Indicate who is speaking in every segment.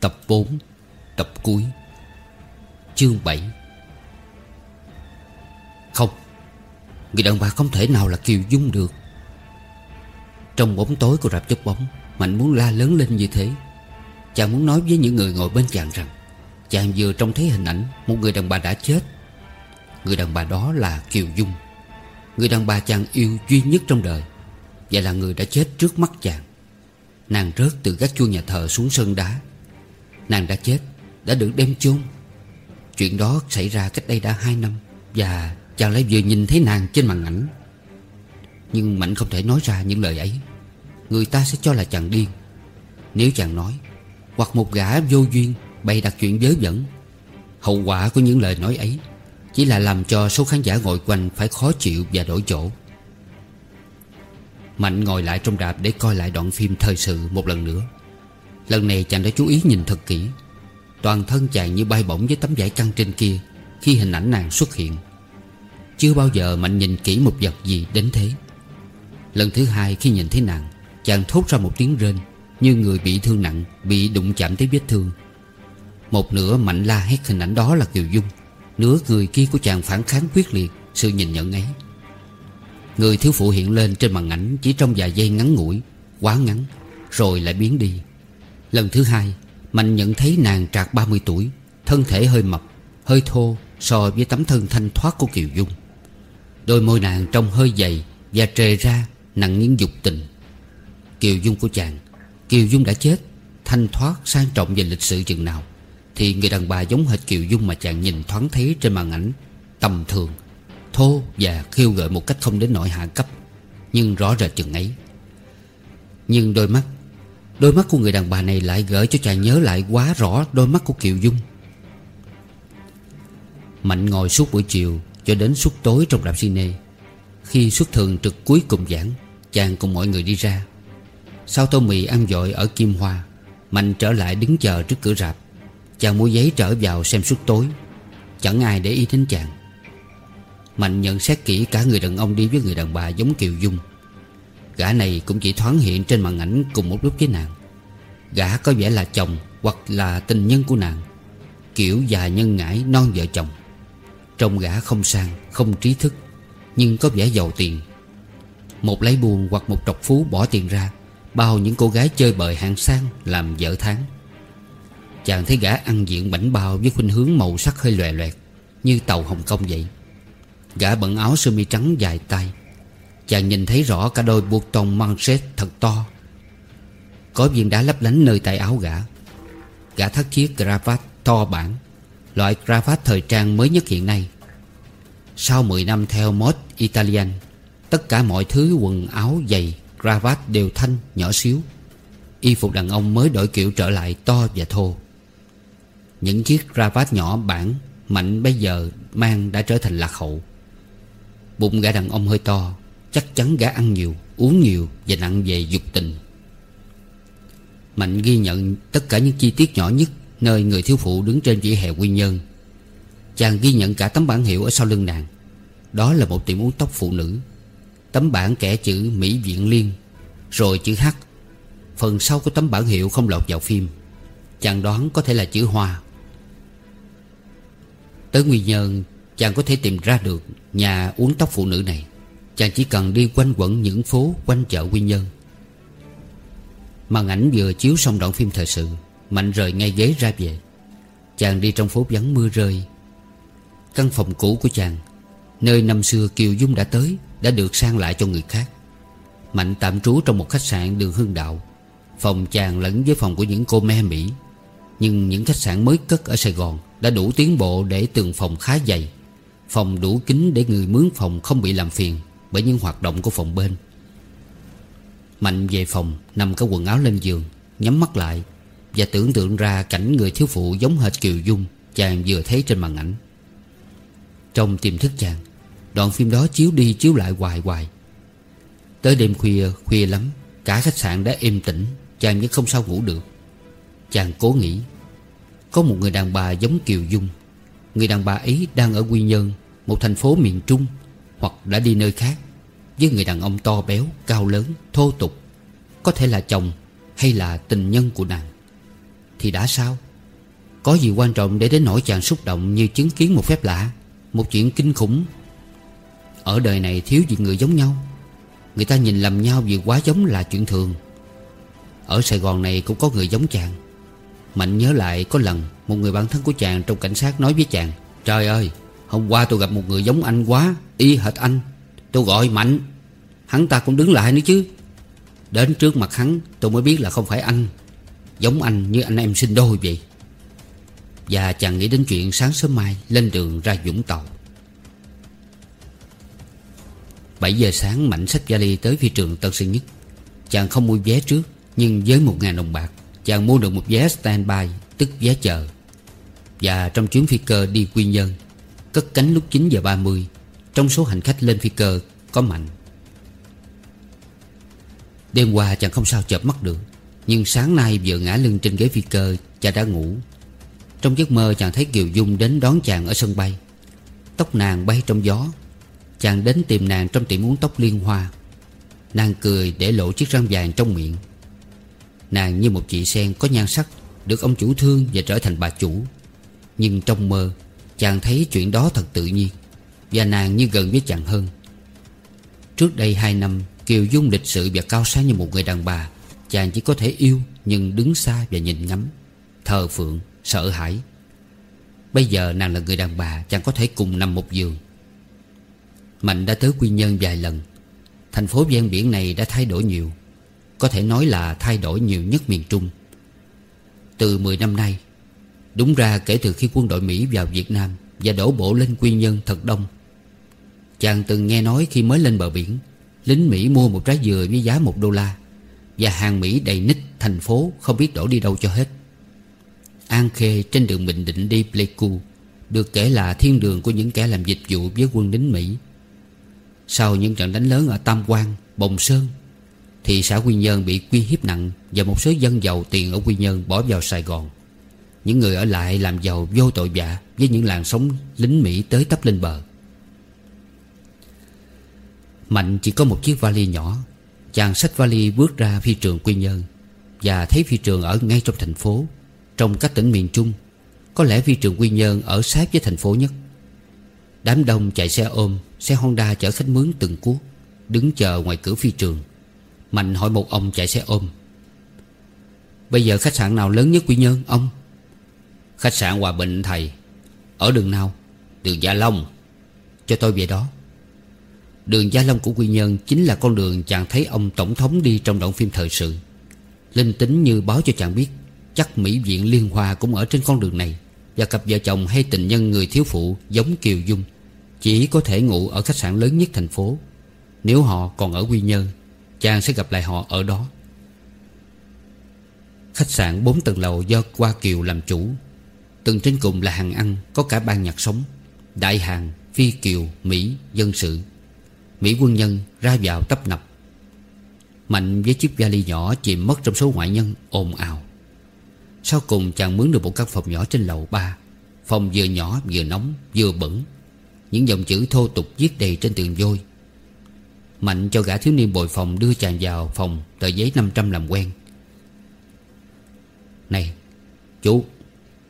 Speaker 1: Tập 4 Tập cuối. Chương 7 Không, Người đàn bà không thể nào là Kiều Dung được. Trong bóng tối của rạp chớp bóng, Mạnh muốn la lớn lên như thế. Chàng muốn nói với những người ngồi bên chàng rằng, Chàng vừa trông thấy hình ảnh Một người đàn bà đã chết. Người đàn bà đó là Kiều Dung. Người đàn bà chàng yêu duy nhất trong đời Và là người đã chết trước mắt chàng. Nàng rớt từ gác chuông nhà thờ xuống sân đá. Nàng đã chết, Đã được đem chôn. Chuyện đó xảy ra cách đây đã hai năm, Và chàng lại vừa nhìn thấy nàng trên màn ảnh. Nhưng Mạnh không thể nói ra những lời ấy. Người ta sẽ cho là chàng điên. Nếu chàng nói, Hoặc một gã vô duyên Bày đặt chuyện dớ dẫn Hậu quả của những lời nói ấy Chỉ là làm cho số khán giả ngồi quanh Phải khó chịu và đổi chỗ. Mạnh ngồi lại trong rạp để coi lại đoạn phim thời sự một lần nữa. Lần này chàng đã chú ý nhìn thật kỹ. Toàn thân chàng như bay bổng với tấm vải căng trên kia Khi hình ảnh nàng xuất hiện. Chưa bao giờ Mạnh nhìn kỹ một vật gì đến thế. Lần thứ hai khi nhìn thấy nàng, Chàng thốt ra một tiếng rên Như người bị thương nặng, Bị đụng chạm tới vết thương. Một nửa Mạnh la hét hình ảnh đó là Kiều Dung, Nửa người kia của chàng phản kháng quyết liệt Sự nhìn nhận ấy. Người thiếu phụ hiện lên trên màn ảnh Chỉ trong vài giây ngắn ngủi, Quá ngắn, Rồi lại biến đi. Lần thứ hai, Mạnh nhận thấy nàng trạc 30 tuổi, Thân thể hơi mập, Hơi thô so với tấm thân thanh thoát của Kiều Dung. Đôi môi nàng trông hơi dày Và trề ra nặng những dục tình. Kiều Dung của chàng, Kiều Dung đã chết, Thanh thoát sang trọng về lịch sử chừng nào, Thì người đàn bà giống hệt Kiều Dung mà chàng nhìn thoáng thấy trên màn ảnh, Tầm thường, Thô và khiêu gợi một cách không đến nỗi hạ cấp, Nhưng rõ rệt chừng ấy. Nhưng đôi mắt Đôi mắt của người đàn bà này lại gợi cho chàng nhớ lại quá rõ đôi mắt của Kiều Dung. Mạnh ngồi suốt buổi chiều cho đến suốt tối trong rạp cine. Khi xuất thường trực cuối cùng giảng, Chàng cùng mọi người đi ra. Sau tô mì ăn dội ở Kim Hoa, Mạnh trở lại đứng chờ trước cửa rạp. Chàng mua giấy trở vào xem suốt tối. Chẳng ai để ý đến chàng. Mạnh nhận xét kỹ cả người đàn ông đi với người đàn bà giống Kiều Dung. Gã này cũng chỉ thoáng hiện trên màn ảnh cùng một lúc với nàng. Gã có vẻ là chồng hoặc là tình nhân của nàng. Kiểu già nhân ngãi non vợ chồng. Trông gã không sang, không trí thức Nhưng có vẻ giàu tiền. Một lấy buồn hoặc một trọc phú bỏ tiền ra Bao những cô gái chơi bời hạng sang làm vợ tháng. Chàng thấy gã ăn diện bảnh bao với khuynh hướng màu sắc hơi lòe loẹt Như tàu Hồng Kông vậy. Gã bận áo sơ mi trắng dài tay Chàng nhìn thấy rõ cả đôi buộc tông manchette thật to. Có viên đá lấp lánh nơi tay áo gã. Gã thắt chiếc cravat to bản. Loại cravat thời trang mới nhất hiện nay. Sau 10 năm theo mod Italian, Tất cả mọi thứ quần áo, giày, Cravat đều thanh, nhỏ xíu. Y phục đàn ông mới đổi kiểu trở lại to và thô. Những chiếc cravat nhỏ bản, Mạnh bây giờ, mang đã trở thành lạc hậu. Bụng gã đàn ông hơi to. Chắc chắn gã ăn nhiều, Uống nhiều Và nặng về dục tình. Mạnh ghi nhận tất cả những chi tiết nhỏ nhất Nơi người thiếu phụ đứng trên vỉa hè quy nhơn. Chàng ghi nhận cả tấm bản hiệu ở sau lưng nàng. Đó là một tiệm uống tóc phụ nữ. Tấm bản kẻ chữ Mỹ Viện Liên, Rồi chữ H. Phần sau của tấm bản hiệu không lọt vào phim. Chàng đoán có thể là chữ Hoa. Tới Nguyên Nhơn, Chàng có thể tìm ra được Nhà uống tóc phụ nữ này. Chàng chỉ cần đi quanh quẩn những phố Quanh chợ Quy Nhơn. Màn ảnh vừa chiếu xong đoạn phim thời sự, Mạnh rời ngay ghế ra về. Chàng đi trong phố vắng mưa rơi. Căn phòng cũ của chàng, Nơi năm xưa Kiều Dung đã tới, Đã được sang lại cho người khác. Mạnh tạm trú trong một khách sạn đường Hưng Đạo. Phòng chàng lẫn với phòng của những cô me Mỹ. Nhưng những khách sạn mới cất ở Sài Gòn Đã đủ tiến bộ để tường phòng khá dày. Phòng đủ kính để người mướn phòng không bị làm phiền. Bởi những hoạt động của phòng bên. Mạnh về phòng, Nằm cả quần áo lên giường, Nhắm mắt lại Và tưởng tượng ra cảnh người thiếu phụ giống hệt Kiều Dung Chàng vừa thấy trên màn ảnh. Trong tiềm thức chàng, Đoạn phim đó chiếu đi chiếu lại hoài hoài. Tới đêm khuya Khuya lắm, Cả khách sạn đã êm tĩnh, Chàng vẫn không sao ngủ được. Chàng cố nghĩ, Có một người đàn bà giống Kiều Dung. Người đàn bà ấy đang ở Quy Nhơn, Một thành phố miền Trung hoặc đã đi nơi khác Với người đàn ông to béo, cao lớn, thô tục Có thể là chồng hay là tình nhân của nàng Thì đã sao? Có gì quan trọng để đến nỗi chàng xúc động Như chứng kiến một phép lạ Một chuyện kinh khủng? Ở đời này thiếu gì người giống nhau. Người ta nhìn lầm nhau vì quá giống là chuyện thường. Ở Sài Gòn này cũng có người giống chàng. Mạnh nhớ lại có lần Một người bạn thân của chàng trong cảnh sát nói với chàng Trời ơi Hôm qua tôi gặp một người giống anh quá, Y hệt anh. Tôi gọi Mạnh. Hắn ta cũng đứng lại nữa chứ. Đến trước mặt hắn, tôi mới biết là không phải anh. Giống anh như anh em sinh đôi vậy. Và chàng nghĩ đến chuyện sáng sớm mai Lên đường ra Vũng Tàu. 7 giờ sáng, Mạnh xách vali tới phi trường Tân Sơn Nhất. Chàng không mua vé trước, Nhưng với 1.000 đồng bạc, Chàng mua được một vé standby, Tức vé chờ. Và trong chuyến phi cơ đi Quy Nhơn Cất cánh lúc 9 giờ 30 Trong số hành khách lên phi cơ có Mạnh. Đêm qua chàng không sao chợp mắt được, Nhưng sáng nay vừa ngã lưng trên ghế phi cơ Chàng đã ngủ. Trong giấc mơ chàng thấy Kiều Dung đến đón chàng ở sân bay. Tóc nàng bay trong gió, Chàng đến tìm nàng trong tiệm uống tóc liên hoa. Nàng cười để lộ chiếc răng vàng trong miệng. Nàng như một chị sen có nhan sắc, Được ông chủ thương và trở thành bà chủ. Nhưng trong mơ Chàng thấy chuyện đó thật tự nhiên Và nàng như gần với chàng hơn. Trước đây hai năm Kiều Dung lịch sự và cao sáng như một người đàn bà Chàng chỉ có thể yêu Nhưng đứng xa và nhìn ngắm Thờ phượng, sợ hãi. Bây giờ nàng là người đàn bà Chàng có thể cùng nằm một giường. Mạnh đã tới Quy Nhơn vài lần. Thành phố ven biển này đã thay đổi nhiều Có thể nói là thay đổi nhiều nhất miền Trung. Từ 10 năm nay Đúng ra kể từ khi quân đội Mỹ vào Việt Nam Và đổ bộ lên Quy Nhơn thật đông Chàng từng nghe nói khi mới lên bờ biển Lính Mỹ mua một trái dừa với giá một đô la Và hàng Mỹ đầy nít thành phố Không biết đổ đi đâu cho hết. An Khê trên đường Bình Định đi Pleiku Được kể là thiên đường của những kẻ làm dịch vụ với quân lính Mỹ. Sau những trận đánh lớn ở Tam Quan, Bồng Sơn Thì xã Quy Nhơn bị quy hiếp nặng Và một số dân giàu tiền ở Quy Nhơn bỏ vào Sài Gòn. Những người ở lại làm giàu vô tội vạ Với những làn sóng lính Mỹ tới tấp lên bờ. Mạnh chỉ có một chiếc vali nhỏ. Chàng xách vali bước ra phi trường Quy Nhơn Và thấy phi trường ở ngay trong thành phố, Trong các tỉnh miền Trung. Có lẽ phi trường Quy Nhơn ở sát với thành phố nhất. Đám đông chạy xe ôm, Xe Honda chở khách mướn từng cuốc, Đứng chờ ngoài cửa phi trường. Mạnh hỏi một ông chạy xe ôm. Bây giờ khách sạn nào lớn nhất Quy Nhơn, ông? Khách sạn Hòa Bình thầy, Ở đường nào? Đường Gia Long. Cho tôi về đó. Đường Gia Long của Quy Nhơn Chính là con đường chàng thấy ông Tổng thống đi Trong đoạn phim thời sự. Linh tính như báo cho chàng biết, Chắc Mỹ viện Liên Hoa cũng ở trên con đường này, Và cặp vợ chồng hay tình nhân người thiếu phụ Giống Kiều Dung Chỉ có thể ngủ ở khách sạn lớn nhất thành phố. Nếu họ còn ở Quy Nhơn, Chàng sẽ gặp lại họ ở đó. Khách sạn 4 tầng lầu do Qua Kiều làm chủ. Tầng trên cùng là hàng ăn Có cả ban nhạc sống. Đại hàng, Phi Kiều, Mỹ, Dân sự. Mỹ quân nhân ra vào tấp nập. Mạnh với chiếc vali nhỏ chìm mất trong số ngoại nhân ồn ào. Sau cùng chàng mướn được một căn phòng nhỏ trên lầu ba. Phòng vừa nhỏ vừa nóng vừa bẩn. Những dòng chữ thô tục viết đầy trên tường vôi. Mạnh cho gã thiếu niên bồi phòng đưa chàng vào phòng Tờ giấy 500 làm quen. Này Chú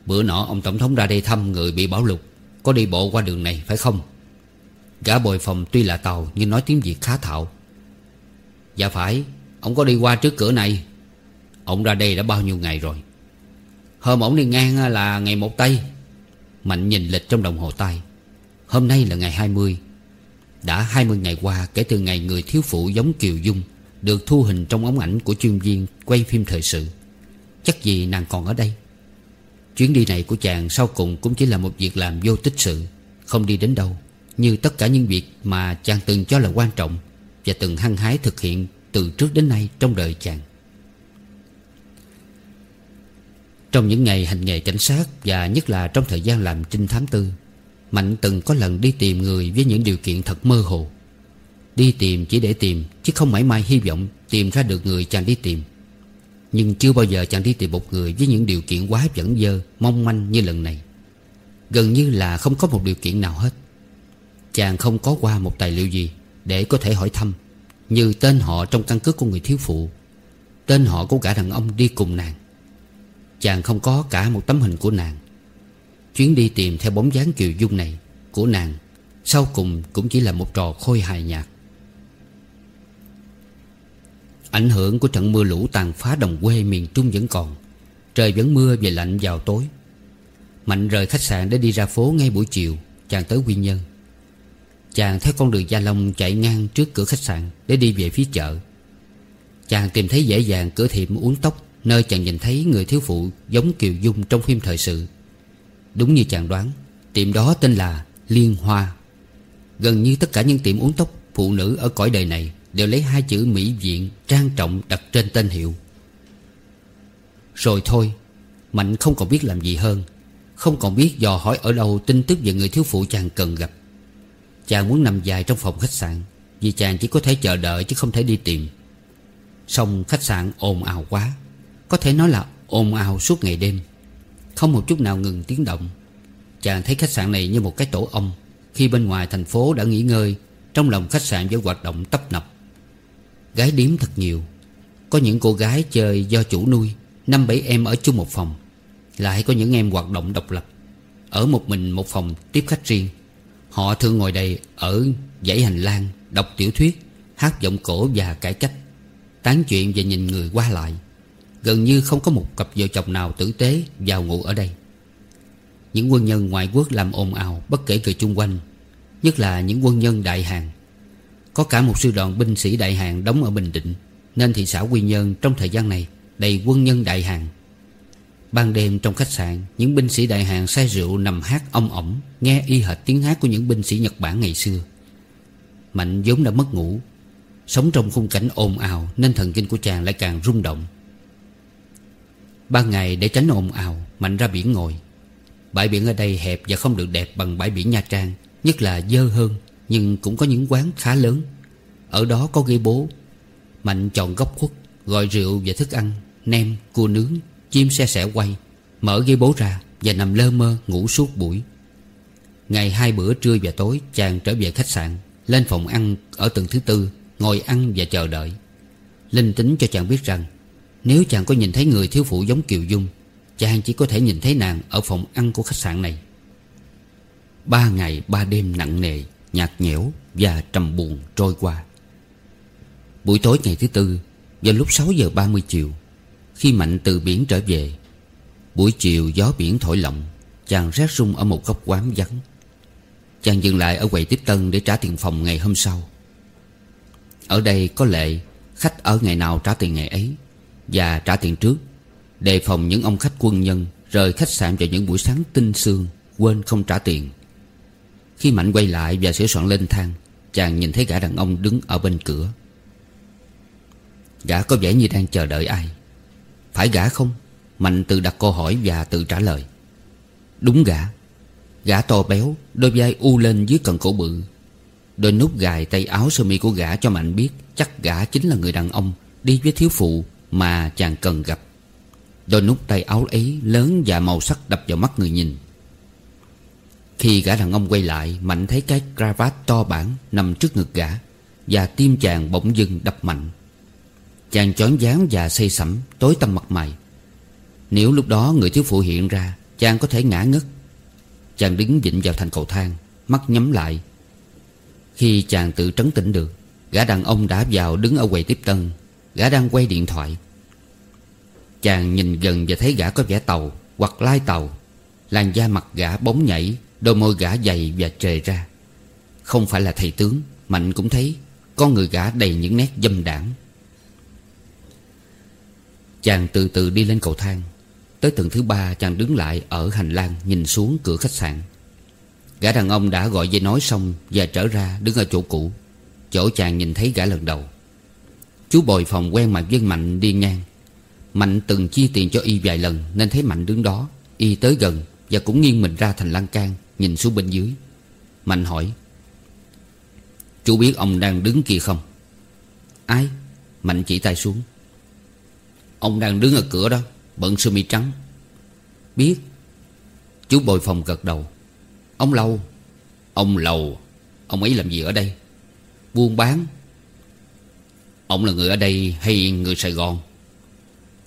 Speaker 1: Bữa nọ, ông Tổng thống ra đây thăm người bị bảo lục Có đi bộ qua đường này, phải không? Gã bồi phòng tuy là tàu, Nhưng nói tiếng Việt khá thạo. Dạ phải, Ông có đi qua trước cửa này. Ông ra đây đã bao nhiêu ngày rồi? Hôm ông đi ngang là ngày một tây. Mạnh nhìn lịch trong đồng hồ tay. Hôm nay là ngày 20 Đã 20 ngày qua, kể từ ngày người thiếu phụ giống Kiều Dung Được thu hình trong ống ảnh của chuyên viên quay phim thời sự. Chắc gì nàng còn ở đây? Chuyến đi này của chàng sau cùng cũng chỉ là một việc làm vô tích sự, Không đi đến đâu. Như tất cả những việc mà chàng từng cho là quan trọng Và từng hăng hái thực hiện từ trước đến nay trong đời chàng. Trong những ngày hành nghề cảnh sát Và nhất là trong thời gian làm trinh thám tư, Mạnh từng có lần đi tìm người với những điều kiện thật mơ hồ. Đi tìm chỉ để tìm, Chứ không mãi mai hy vọng tìm ra được người chàng đi tìm. Nhưng chưa bao giờ chàng đi tìm một người với những điều kiện quá dẫn dơ, Mong manh như lần này. Gần như là không có một điều kiện nào hết. Chàng không có qua một tài liệu gì Để có thể hỏi thăm, Như tên họ trong căn cước của người thiếu phụ, Tên họ của cả đàn ông đi cùng nàng. Chàng không có cả một tấm hình của nàng. Chuyến đi tìm theo bóng dáng Kiều Dung này Của nàng Sau cùng cũng chỉ là một trò khôi hài nhạt. Ảnh hưởng của trận mưa lũ tàn phá đồng quê miền Trung vẫn còn. Trời vẫn mưa và lạnh vào tối. Mạnh rời khách sạn để đi ra phố ngay buổi chiều, Chàng tới Quy Nhân Chàng theo con đường Gia Long chạy ngang trước cửa khách sạn Để đi về phía chợ. Chàng tìm thấy dễ dàng cửa tiệm uống tóc, Nơi chàng nhìn thấy người thiếu phụ giống Kiều Dung trong phim thời sự. Đúng như chàng đoán, Tiệm đó tên là Liên Hoa. Gần như tất cả những tiệm uống tóc phụ nữ ở cõi đời này Đều lấy hai chữ mỹ viện trang trọng đặt trên tên hiệu. Rồi thôi, Mạnh không còn biết làm gì hơn, Không còn biết dò hỏi ở đâu tin tức về người thiếu phụ chàng cần gặp. Chàng muốn nằm dài trong phòng khách sạn, Vì chàng chỉ có thể chờ đợi chứ không thể đi tìm. Xong khách sạn ồn ào quá, Có thể nói là ồn ào suốt ngày đêm. Không một chút nào ngừng tiếng động. Chàng thấy khách sạn này như một cái tổ ong, Khi bên ngoài thành phố đã nghỉ ngơi, Trong lòng khách sạn vẫn hoạt động tấp nập. Gái điếm thật nhiều. Có những cô gái chơi do chủ nuôi, Năm bảy em ở chung một phòng. Lại có những em hoạt động độc lập. Ở một mình một phòng tiếp khách riêng. Họ thường ngồi đây ở dãy hành lang, Đọc tiểu thuyết, Hát giọng cổ và cải cách. Tán chuyện và nhìn người qua lại. Gần như không có một cặp vợ chồng nào tử tế vào ngủ ở đây. Những quân nhân ngoại quốc làm ồn ào Bất kể người chung quanh, Nhất là những quân nhân đại hàng. Có cả một sư đoàn binh sĩ đại hàng đóng ở Bình Định, Nên thị xã Quy Nhơn trong thời gian này Đầy quân nhân đại hàng. Ban đêm trong khách sạn, Những binh sĩ đại hàng say rượu nằm hát ông ổng Nghe y hệt tiếng hát của những binh sĩ Nhật Bản ngày xưa. Mạnh vốn đã mất ngủ. Sống trong khung cảnh ồn ào Nên thần kinh của chàng lại càng rung động. Ban ngày để tránh ồn ào, Mạnh ra biển ngồi. Bãi biển ở đây hẹp và không được đẹp bằng bãi biển Nha Trang, Nhất là dơ hơn. Nhưng cũng có những quán khá lớn. Ở đó có ghế bố. Mạnh chọn góc khuất Gọi rượu và thức ăn Nem, cua nướng, chim xe sẻ quay Mở ghế bố ra Và nằm lơ mơ ngủ suốt buổi. Ngày hai bữa trưa và tối Chàng trở về khách sạn Lên phòng ăn ở tầng thứ tư Ngồi ăn và chờ đợi. Linh tính cho chàng biết rằng Nếu chàng có nhìn thấy người thiếu phụ giống Kiều Dung Chàng chỉ có thể nhìn thấy nàng Ở phòng ăn của khách sạn này. Ba ngày ba đêm nặng nề. Nhạt nhẽo và trầm buồn trôi qua. Buổi tối ngày thứ tư, Vào lúc 6 giờ 30 chiều, Khi Mạnh từ biển trở về, Buổi chiều gió biển thổi lộng, Chàng rét rung ở một góc quán vắng. Chàng dừng lại ở quầy tiếp tân Để trả tiền phòng ngày hôm sau. Ở đây có lệ, Khách ở ngày nào trả tiền ngày ấy Và trả tiền trước, Đề phòng những ông khách quân nhân Rời khách sạn vào những buổi sáng tinh sương Quên không trả tiền. Khi Mạnh quay lại và sửa soạn lên thang, Chàng nhìn thấy gã đàn ông đứng ở bên cửa. Gã có vẻ như đang chờ đợi ai? Phải gã không? Mạnh tự đặt câu hỏi và tự trả lời. Đúng gã. Gã to béo, Đôi vai u lên dưới cần cổ bự. Đôi nút gài tay áo sơ mi của gã cho Mạnh biết Chắc gã chính là người đàn ông Đi với thiếu phụ mà chàng cần gặp. Đôi nút tay áo ấy lớn và màu sắc đập vào mắt người nhìn. Khi gã đàn ông quay lại, Mạnh thấy cái cravat to bản nằm trước ngực gã, Và tim chàng bỗng dưng đập mạnh. Chàng chón dáng và xây sẩm, Tối tăm mặt mày. Nếu lúc đó người thiếu phụ hiện ra, Chàng có thể ngã ngất. Chàng đứng vịnh vào thành cầu thang, Mắt nhắm lại. Khi chàng tự trấn tĩnh được, Gã đàn ông đã vào đứng ở quầy tiếp tân. Gã đang quay điện thoại. Chàng nhìn gần và thấy gã có vẻ tàu, Hoặc lai tàu. Làn da mặt gã bóng nhảy Đôi môi gã dày và trề ra. Không phải là thầy tướng, Mạnh cũng thấy Con người gã đầy những nét dâm đảng Chàng từ từ đi lên cầu thang. Tới tầng thứ ba, chàng đứng lại Ở hành lang nhìn xuống cửa khách sạn. Gã đàn ông đã gọi dây nói xong Và trở ra đứng ở chỗ cũ. Chỗ chàng nhìn thấy gã lần đầu. Chú bồi phòng quen mặt với Mạnh đi ngang. Mạnh từng chi tiền cho y vài lần Nên thấy Mạnh đứng đó, Y tới gần và cũng nghiêng mình ra thành lan can. Nhìn xuống bên dưới. Mạnh hỏi, Chú biết ông đang đứng kia không? Ai? Mạnh chỉ tay xuống. Ông đang đứng ở cửa đó, Bận sơ mi trắng. Biết. Chú bồi phòng gật đầu. Ông Lâu Ông Lầu, Ông ấy làm gì ở đây? Buôn bán. Ông là người ở đây hay người Sài Gòn?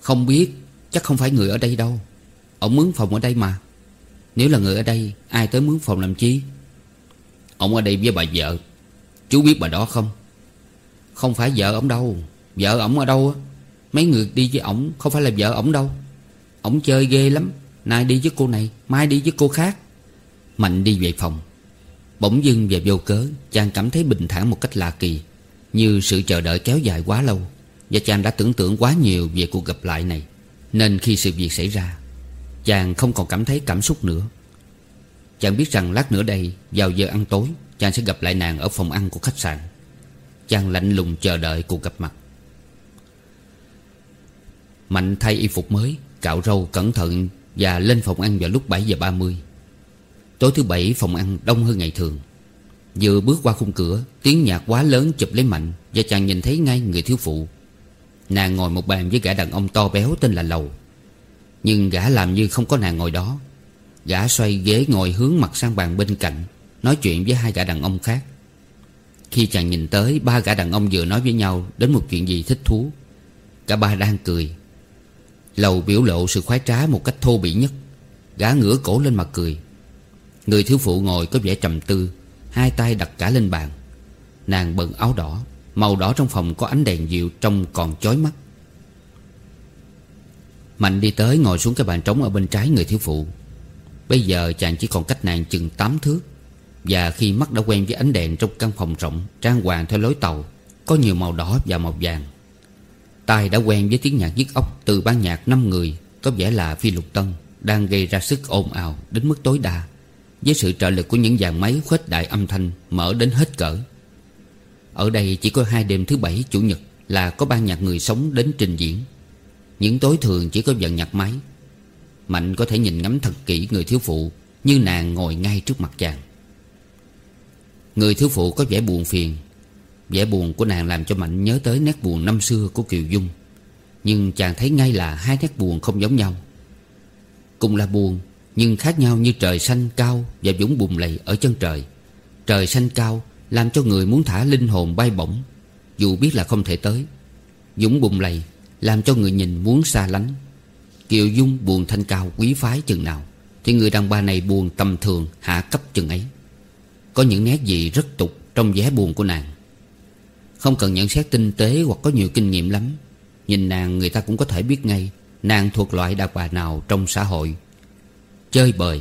Speaker 1: Không biết, Chắc không phải người ở đây đâu. Ông mướn phòng ở đây mà. Nếu là người ở đây, Ai tới mướn phòng làm chi?
Speaker 2: Ông ở đây với bà vợ. Chú biết bà đó không?
Speaker 1: Không phải vợ ông đâu. Vợ ổng ở đâu Mấy người đi với ổng Không phải là vợ ổng đâu. Ổng chơi ghê lắm. Nay đi với cô này, Mai đi với cô khác. Mạnh đi về phòng. Bỗng dưng và vô cớ, Chàng cảm thấy bình thản một cách lạ kỳ, Như sự chờ đợi kéo dài quá lâu, Và chàng đã tưởng tượng quá nhiều về cuộc gặp lại này. Nên khi sự việc xảy ra Chàng không còn cảm thấy cảm xúc nữa. Chàng biết rằng lát nữa đây, Vào giờ ăn tối, Chàng sẽ gặp lại nàng ở phòng ăn của khách sạn. Chàng lạnh lùng chờ đợi cuộc gặp mặt. Mạnh thay y phục mới, Cạo râu cẩn thận Và lên phòng ăn vào lúc 7 giờ 30 Tối thứ bảy, phòng ăn đông hơn ngày thường. Vừa bước qua khung cửa, Tiếng nhạc quá lớn chụp lấy Mạnh Và chàng nhìn thấy ngay người thiếu phụ. Nàng ngồi một bàn với gã đàn ông to béo tên là Lầu. Nhưng gã làm như không có nàng ngồi đó. Gã xoay ghế ngồi hướng mặt sang bàn bên cạnh, Nói chuyện với hai gã đàn ông khác. Khi chàng nhìn tới, Ba gã đàn ông vừa nói với nhau Đến một chuyện gì thích thú. Cả ba đang cười. Lầu biểu lộ sự khoái trá một cách thô bỉ nhất. Gã ngửa cổ lên mặt cười. Người thiếu phụ ngồi có vẻ trầm tư, Hai tay đặt cả lên bàn. Nàng bận áo đỏ, Màu đỏ trong phòng có ánh đèn dịu Trông còn chói mắt. Mạnh đi tới ngồi xuống cái bàn trống Ở bên trái người thiếu phụ. Bây giờ chàng chỉ còn cách nàng chừng 8 thước. Và khi mắt đã quen với ánh đèn Trong căn phòng rộng, Trang hoàng theo lối tàu, Có nhiều màu đỏ và màu vàng. Tai đã quen với tiếng nhạc giết ốc Từ ban nhạc năm người, Có vẻ là phi lục tân, Đang gây ra sức ồn ào đến mức tối đa, Với sự trợ lực của những dàn máy khuếch đại âm thanh Mở đến hết cỡ. Ở đây chỉ có hai đêm thứ bảy, chủ nhật Là có ban nhạc người sống đến trình diễn. Những tối thường chỉ có dần nhặt máy. Mạnh có thể nhìn ngắm thật kỹ người thiếu phụ, Như nàng ngồi ngay trước mặt chàng. Người thiếu phụ có vẻ buồn phiền. Vẻ buồn của nàng làm cho Mạnh nhớ tới nét buồn năm xưa của Kiều Dung. Nhưng chàng thấy ngay là hai nét buồn không giống nhau. Cùng là buồn, Nhưng khác nhau như trời xanh cao Và dũng bùn lầy ở chân trời. Trời xanh cao Làm cho người muốn thả linh hồn bay bổng, Dù biết là không thể tới. Dũng bùn lầy làm cho người nhìn muốn xa lánh. Kiều Dung buồn thanh cao quý phái chừng nào, Thì người đàn bà này buồn tầm thường hạ cấp chừng ấy. Có những nét gì rất tục trong vẻ buồn của nàng. Không cần nhận xét tinh tế hoặc có nhiều kinh nghiệm lắm, Nhìn nàng người ta cũng có thể biết ngay Nàng thuộc loại đàn bà nào trong xã hội. Chơi bời.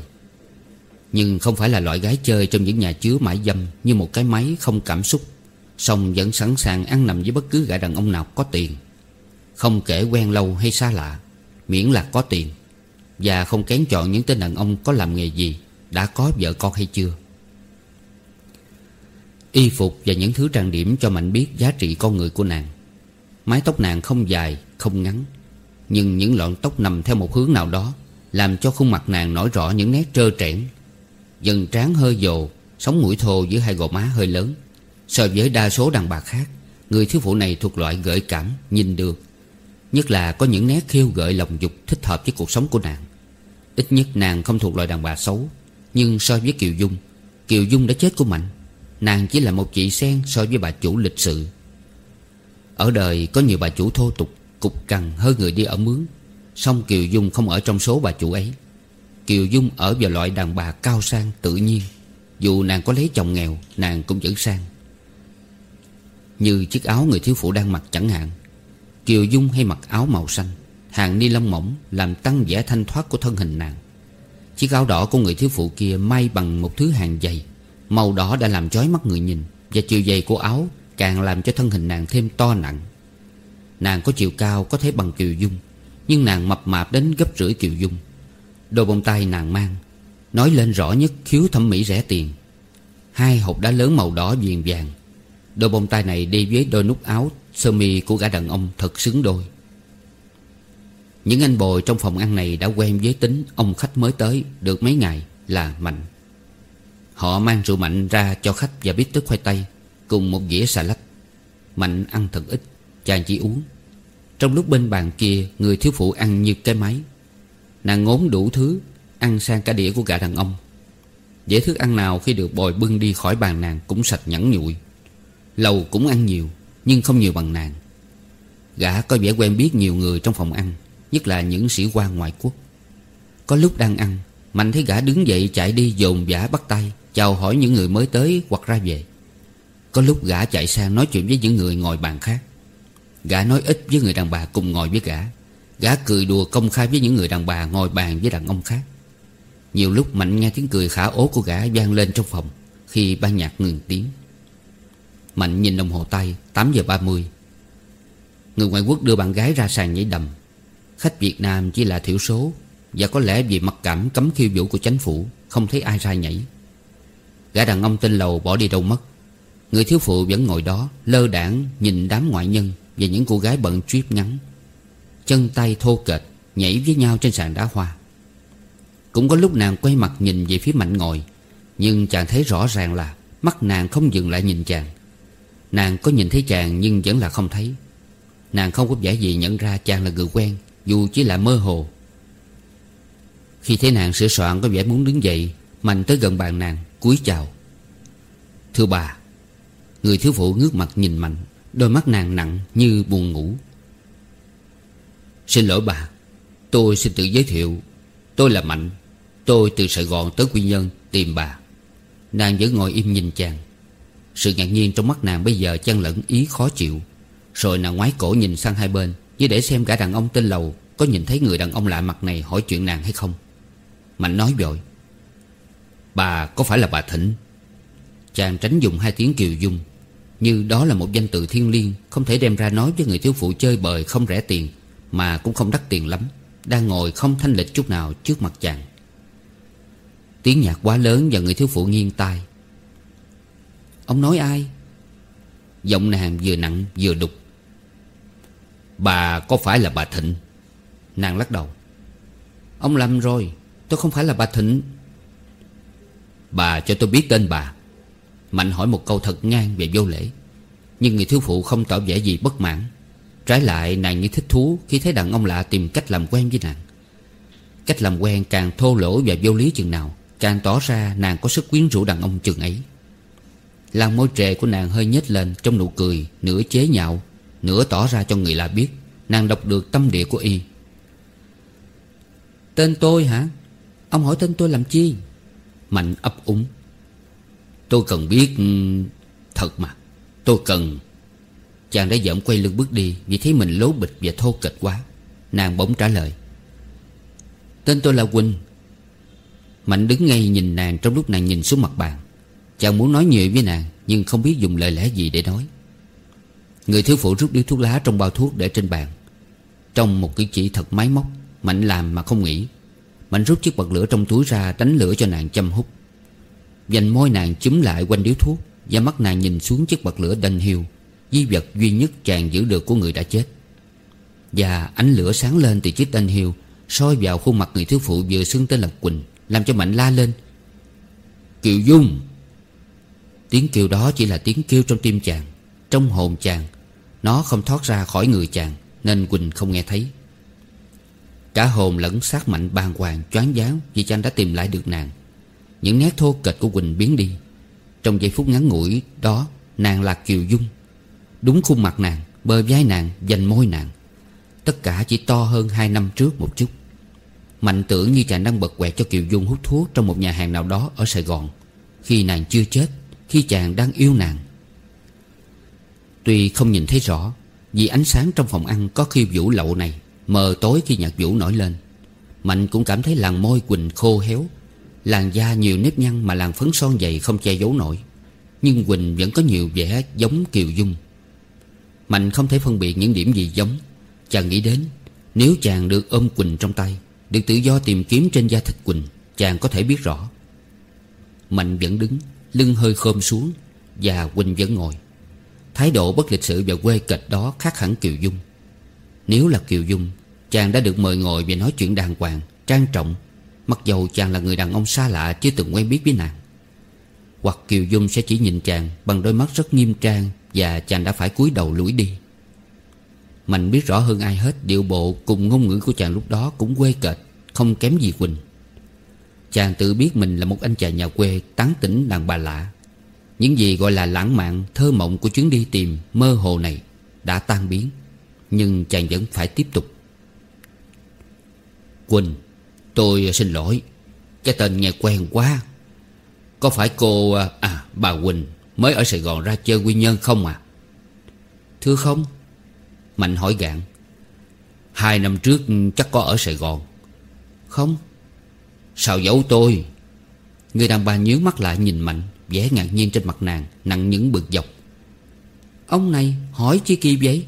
Speaker 1: Nhưng không phải là loại gái chơi trong những nhà chứa mãi dâm Như một cái máy không cảm xúc Xong vẫn sẵn sàng ăn nằm với bất cứ gã đàn ông nào có tiền. Không kể quen lâu hay xa lạ Miễn là có tiền Và không kén chọn những tên đàn ông có làm nghề gì Đã có vợ con hay chưa. Y phục và những thứ trang điểm cho Mạnh biết giá trị con người của nàng. Mái tóc nàng không dài, không ngắn Nhưng những lọn tóc nằm theo một hướng nào đó Làm cho khuôn mặt nàng nổi rõ những nét trơ trẽn. Dần trán hơi dồ Sống mũi thô giữa hai gò má hơi lớn. So với đa số đàn bà khác Người thiếu phụ này thuộc loại gợi cảm, nhìn được Nhất là có những nét khiêu gợi lòng dục thích hợp với cuộc sống của nàng. Ít nhất nàng không thuộc loại đàn bà xấu, Nhưng so với Kiều Dung Kiều Dung đã chết của Mạnh. Nàng chỉ là một chị sen so với bà chủ lịch sự. Ở đời có nhiều bà chủ thô tục, Cục cằn hơn người đi ở mướn. Song Kiều Dung không ở trong số bà chủ ấy. Kiều Dung ở vào loại đàn bà cao sang, tự nhiên. Dù nàng có lấy chồng nghèo, Nàng cũng vẫn sang. Như chiếc áo người thiếu phụ đang mặc chẳng hạn Kiều Dung hay mặc áo màu xanh, Hàng ni lông mỏng Làm tăng vẻ thanh thoát của thân hình nàng. Chiếc áo đỏ của người thiếu phụ kia May bằng một thứ hàng dày Màu đỏ đã làm chói mắt người nhìn, Và chiều dày của áo Càng làm cho thân hình nàng thêm to nặng. Nàng có chiều cao có thể bằng Kiều Dung, Nhưng nàng mập mạp đến gấp rưỡi Kiều Dung. Đôi bông tai nàng mang, Nói lên rõ nhất khiếu thẩm mỹ rẻ tiền. Hai hộp đá lớn màu đỏ viền vàng. Đôi bông tai này đi với đôi nút áo Sơ mi của gã đàn ông thật xứng đôi. Những anh bồi trong phòng ăn này đã quen với tính Ông khách mới tới được mấy ngày là Mạnh. Họ mang rượu mạnh ra cho khách và bít tức khoai tây Cùng một dĩa xà lách. Mạnh ăn thật ít Chàng chỉ uống. Trong lúc bên bàn kia, Người thiếu phụ ăn như cái máy. Nàng ngốn đủ thứ, Ăn sang cả đĩa của gã đàn ông. Dễ thức ăn nào khi được bồi bưng đi khỏi bàn nàng Cũng sạch nhẵn nhụi. Lầu cũng ăn nhiều. Nhưng không nhiều bằng nàng. Gã có vẻ quen biết nhiều người trong phòng ăn, Nhất là những sĩ quan ngoại quốc. Có lúc đang ăn, Mạnh thấy gã đứng dậy chạy đi dồn vã bắt tay, Chào hỏi những người mới tới hoặc ra về. Có lúc gã chạy sang nói chuyện với những người ngồi bàn khác. Gã nói ít với người đàn bà cùng ngồi với gã. Gã cười đùa công khai với những người đàn bà ngồi bàn với đàn ông khác. Nhiều lúc Mạnh nghe tiếng cười khả ố của gã vang lên trong phòng, Khi ban nhạc ngừng tiếng. Mạnh nhìn đồng hồ tay 8 giờ 30 Người ngoại quốc đưa bạn gái ra sàn nhảy đầm. Khách Việt Nam chỉ là thiểu số Và có lẽ vì mặc cảm cấm khiêu vũ của chánh phủ, Không thấy ai ra nhảy. Gã đàn ông tên lầu bỏ đi đâu mất. Người thiếu phụ vẫn ngồi đó, Lơ đảng nhìn đám ngoại nhân Và những cô gái bận trip ngắn. Chân tay thô kệch, Nhảy với nhau trên sàn đá hoa. Cũng có lúc nàng quay mặt nhìn về phía mạnh ngồi, Nhưng chàng thấy rõ ràng là Mắt nàng không dừng lại nhìn chàng. Nàng có nhìn thấy chàng nhưng vẫn là không thấy. Nàng không có vẻ gì nhận ra chàng là người quen, Dù chỉ là mơ hồ. Khi thấy nàng sửa soạn có vẻ muốn đứng dậy, Mạnh tới gần bàn nàng, cúi chào. Thưa bà. Người thiếu phụ ngước mặt nhìn Mạnh, Đôi mắt nàng nặng như buồn ngủ. Xin lỗi bà, Tôi xin tự giới thiệu. Tôi là Mạnh, Tôi từ Sài Gòn tới Quy Nhơn tìm bà. Nàng vẫn ngồi im nhìn chàng. Sự ngạc nhiên trong mắt nàng bây giờ chăn lẫn ý khó chịu. Rồi nàng ngoái cổ nhìn sang hai bên, Như để xem cả đàn ông tên lầu Có nhìn thấy người đàn ông lạ mặt này hỏi chuyện nàng hay không. Mạnh nói vội, Bà có phải là bà Thịnh? Chàng tránh dùng hai tiếng kiều dung, Như đó là một danh từ thiên liêng, Không thể đem ra nói với người thiếu phụ chơi bời không rẻ tiền, Mà cũng không đắt tiền lắm, Đang ngồi không thanh lịch chút nào trước mặt chàng. Tiếng nhạc quá lớn và người thiếu phụ nghiêng tai Ông nói ai? Giọng nàng vừa nặng vừa đục. Bà có phải là bà Thịnh? Nàng lắc đầu. Ông lầm rồi, Tôi không phải là bà Thịnh. Bà cho tôi biết tên bà. Mạnh hỏi một câu thật ngang về vô lễ. Nhưng người thiếu phụ không tỏ vẻ gì bất mãn. Trái lại, nàng như thích thú Khi thấy đàn ông lạ tìm cách làm quen với nàng. Cách làm quen càng thô lỗ và vô lý chừng nào, Càng tỏ ra nàng có sức quyến rũ đàn ông chừng ấy. Làn môi trề của nàng hơi nhếch lên Trong nụ cười nửa chế nhạo Nửa tỏ ra cho người lạ biết. Nàng đọc được tâm địa của y. Tên tôi hả? Ông hỏi tên tôi làm chi? Mạnh ấp úng. Tôi cần biết ừ, Thật mà. Tôi cần. Chàng đã dậm quay lưng bước đi Vì thấy mình lố bịch và thô kệch quá. Nàng bỗng trả lời. Tên tôi là Quỳnh. Mạnh đứng ngay nhìn nàng Trong lúc nàng nhìn xuống mặt bàn Chàng muốn nói nhiều với nàng, Nhưng không biết dùng lời lẽ gì để nói. Người thiếu phụ rút điếu thuốc lá trong bao thuốc để trên bàn. Trong một cử chỉ thật máy móc, Mạnh làm mà không nghĩ Mạnh rút chiếc bật lửa trong túi ra Đánh lửa cho nàng châm hút. Dành môi nàng chúm lại quanh điếu thuốc Và mắt nàng nhìn xuống chiếc bật lửa đanh hiu. Di vật duy nhất chàng giữ được của người đã chết. Và ánh lửa sáng lên từ chiếc đanh hiu, soi vào khuôn mặt người thiếu phụ vừa xưng tên là Quỳnh, Làm cho Mạnh la lên. Kiều Dung Tiếng kêu đó chỉ là tiếng kêu trong tim chàng, Trong hồn chàng. Nó không thoát ra khỏi người chàng, Nên Quỳnh không nghe thấy. Cả hồn lẫn xác mạnh bàng hoàng, choáng váng Vì chàng đã tìm lại được nàng. Những nét thô kệch của Quỳnh biến đi. Trong giây phút ngắn ngủi đó, Nàng là Kiều Dung. Đúng khuôn mặt nàng, Bờ vai nàng, Dành môi nàng. Tất cả chỉ to hơn hai năm trước một chút. Mạnh tưởng như chàng đang bật quẹt cho Kiều Dung hút thuốc Trong một nhà hàng nào đó ở Sài Gòn. Khi nàng chưa chết khi chàng đang yêu nàng. Tuy không nhìn thấy rõ, Vì ánh sáng trong phòng ăn có khi vũ lậu này, Mờ tối khi nhạc vũ nổi lên. Mạnh cũng cảm thấy làn môi Quỳnh khô héo. Làn da nhiều nếp nhăn mà làn phấn son dày không che giấu nổi. Nhưng Quỳnh vẫn có nhiều vẻ giống Kiều Dung. Mạnh không thể phân biệt những điểm gì giống. Chàng nghĩ đến, Nếu chàng được ôm Quỳnh trong tay, Được tự do tìm kiếm trên da thịt Quỳnh, Chàng có thể biết rõ. Mạnh vẫn đứng. Lưng hơi khom xuống Và Quỳnh vẫn ngồi. Thái độ bất lịch sự và quê kịch đó khác hẳn Kiều Dung. Nếu là Kiều Dung, Chàng đã được mời ngồi và nói chuyện đàng hoàng, Trang trọng, Mặc dầu chàng là người đàn ông xa lạ Chưa từng quen biết với nàng. Hoặc Kiều Dung sẽ chỉ nhìn chàng Bằng đôi mắt rất nghiêm trang Và chàng đã phải cúi đầu lủi đi. Mạnh biết rõ hơn ai hết, Điệu bộ cùng ngôn ngữ của chàng lúc đó Cũng quê kệch Không kém gì Quỳnh. Chàng tự biết mình là một anh chàng nhà quê Tán tỉnh đàn bà lạ. Những gì gọi là lãng mạn, Thơ mộng của chuyến đi tìm mơ hồ này Đã tan biến, Nhưng chàng vẫn phải tiếp tục.
Speaker 2: Quỳnh, Tôi xin lỗi, Cái tên nghe quen quá. Có phải cô À bà Quỳnh Mới ở Sài Gòn ra chơi quy nhân không à
Speaker 1: Thưa không?
Speaker 2: Mạnh hỏi gạn. Hai năm trước chắc có ở Sài Gòn.
Speaker 1: Không?
Speaker 2: Sao giấu tôi.
Speaker 1: Người đàn bà nhíu mắt lại nhìn Mạnh, vẻ ngạc nhiên trên mặt nàng, Nặng những bực dọc. Ông này hỏi chi kỳ vậy?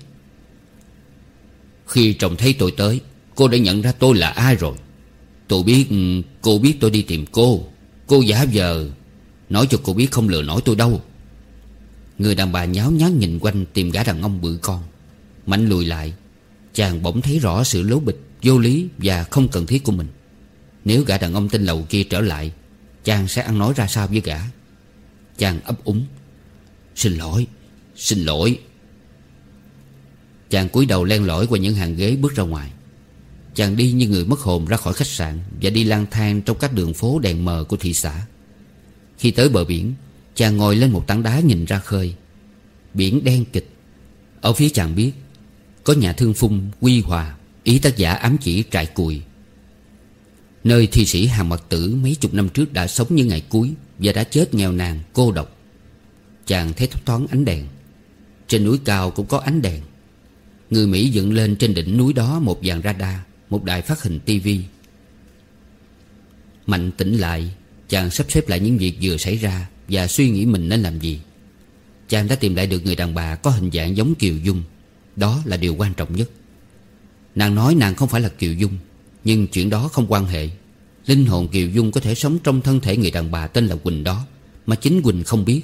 Speaker 2: Khi chồng thấy tôi tới, Cô đã nhận ra tôi là ai rồi. Tôi biết, Cô biết tôi đi tìm cô. Cô giả vờ Nói cho cô biết không lừa nổi tôi đâu.
Speaker 1: Người đàn bà nháo nhác nhìn quanh Tìm gã đàn ông bự con. Mạnh lùi lại. Chàng bỗng thấy rõ sự lố bịch, Vô lý và không cần thiết của mình. Nếu gã đàn ông tên lầu kia trở lại, Chàng sẽ ăn nói ra sao với gã? Chàng ấp úng.
Speaker 2: Xin lỗi Xin lỗi.
Speaker 1: Chàng cúi đầu len lỏi qua những hàng ghế bước ra ngoài. Chàng đi như người mất hồn ra khỏi khách sạn Và đi lang thang trong các đường phố đèn mờ của thị xã. Khi tới bờ biển, Chàng ngồi lên một tảng đá nhìn ra khơi. Biển đen kịch. Ở phía chàng biết, Có nhà thương phung Quy Hòa, Ý tác giả ám chỉ trại cùi. Nơi thi sĩ hàng mật tử mấy chục năm trước đã sống như ngày cuối Và đã chết nghèo nàn, cô độc. Chàng thấy thấp thoáng ánh đèn. Trên núi cao cũng có ánh đèn. Người Mỹ dựng lên trên đỉnh núi đó một dàn radar Một đài phát hình tivi Mạnh tỉnh lại Chàng sắp xếp lại những việc vừa xảy ra Và suy nghĩ mình nên làm gì. Chàng đã tìm lại được người đàn bà có hình dạng giống Kiều Dung. Đó là điều quan trọng nhất. Nàng nói nàng không phải là Kiều Dung. Nhưng chuyện đó không quan hệ. Linh hồn Kiều Dung có thể sống trong thân thể người đàn bà tên là Quỳnh đó, Mà chính Quỳnh không biết.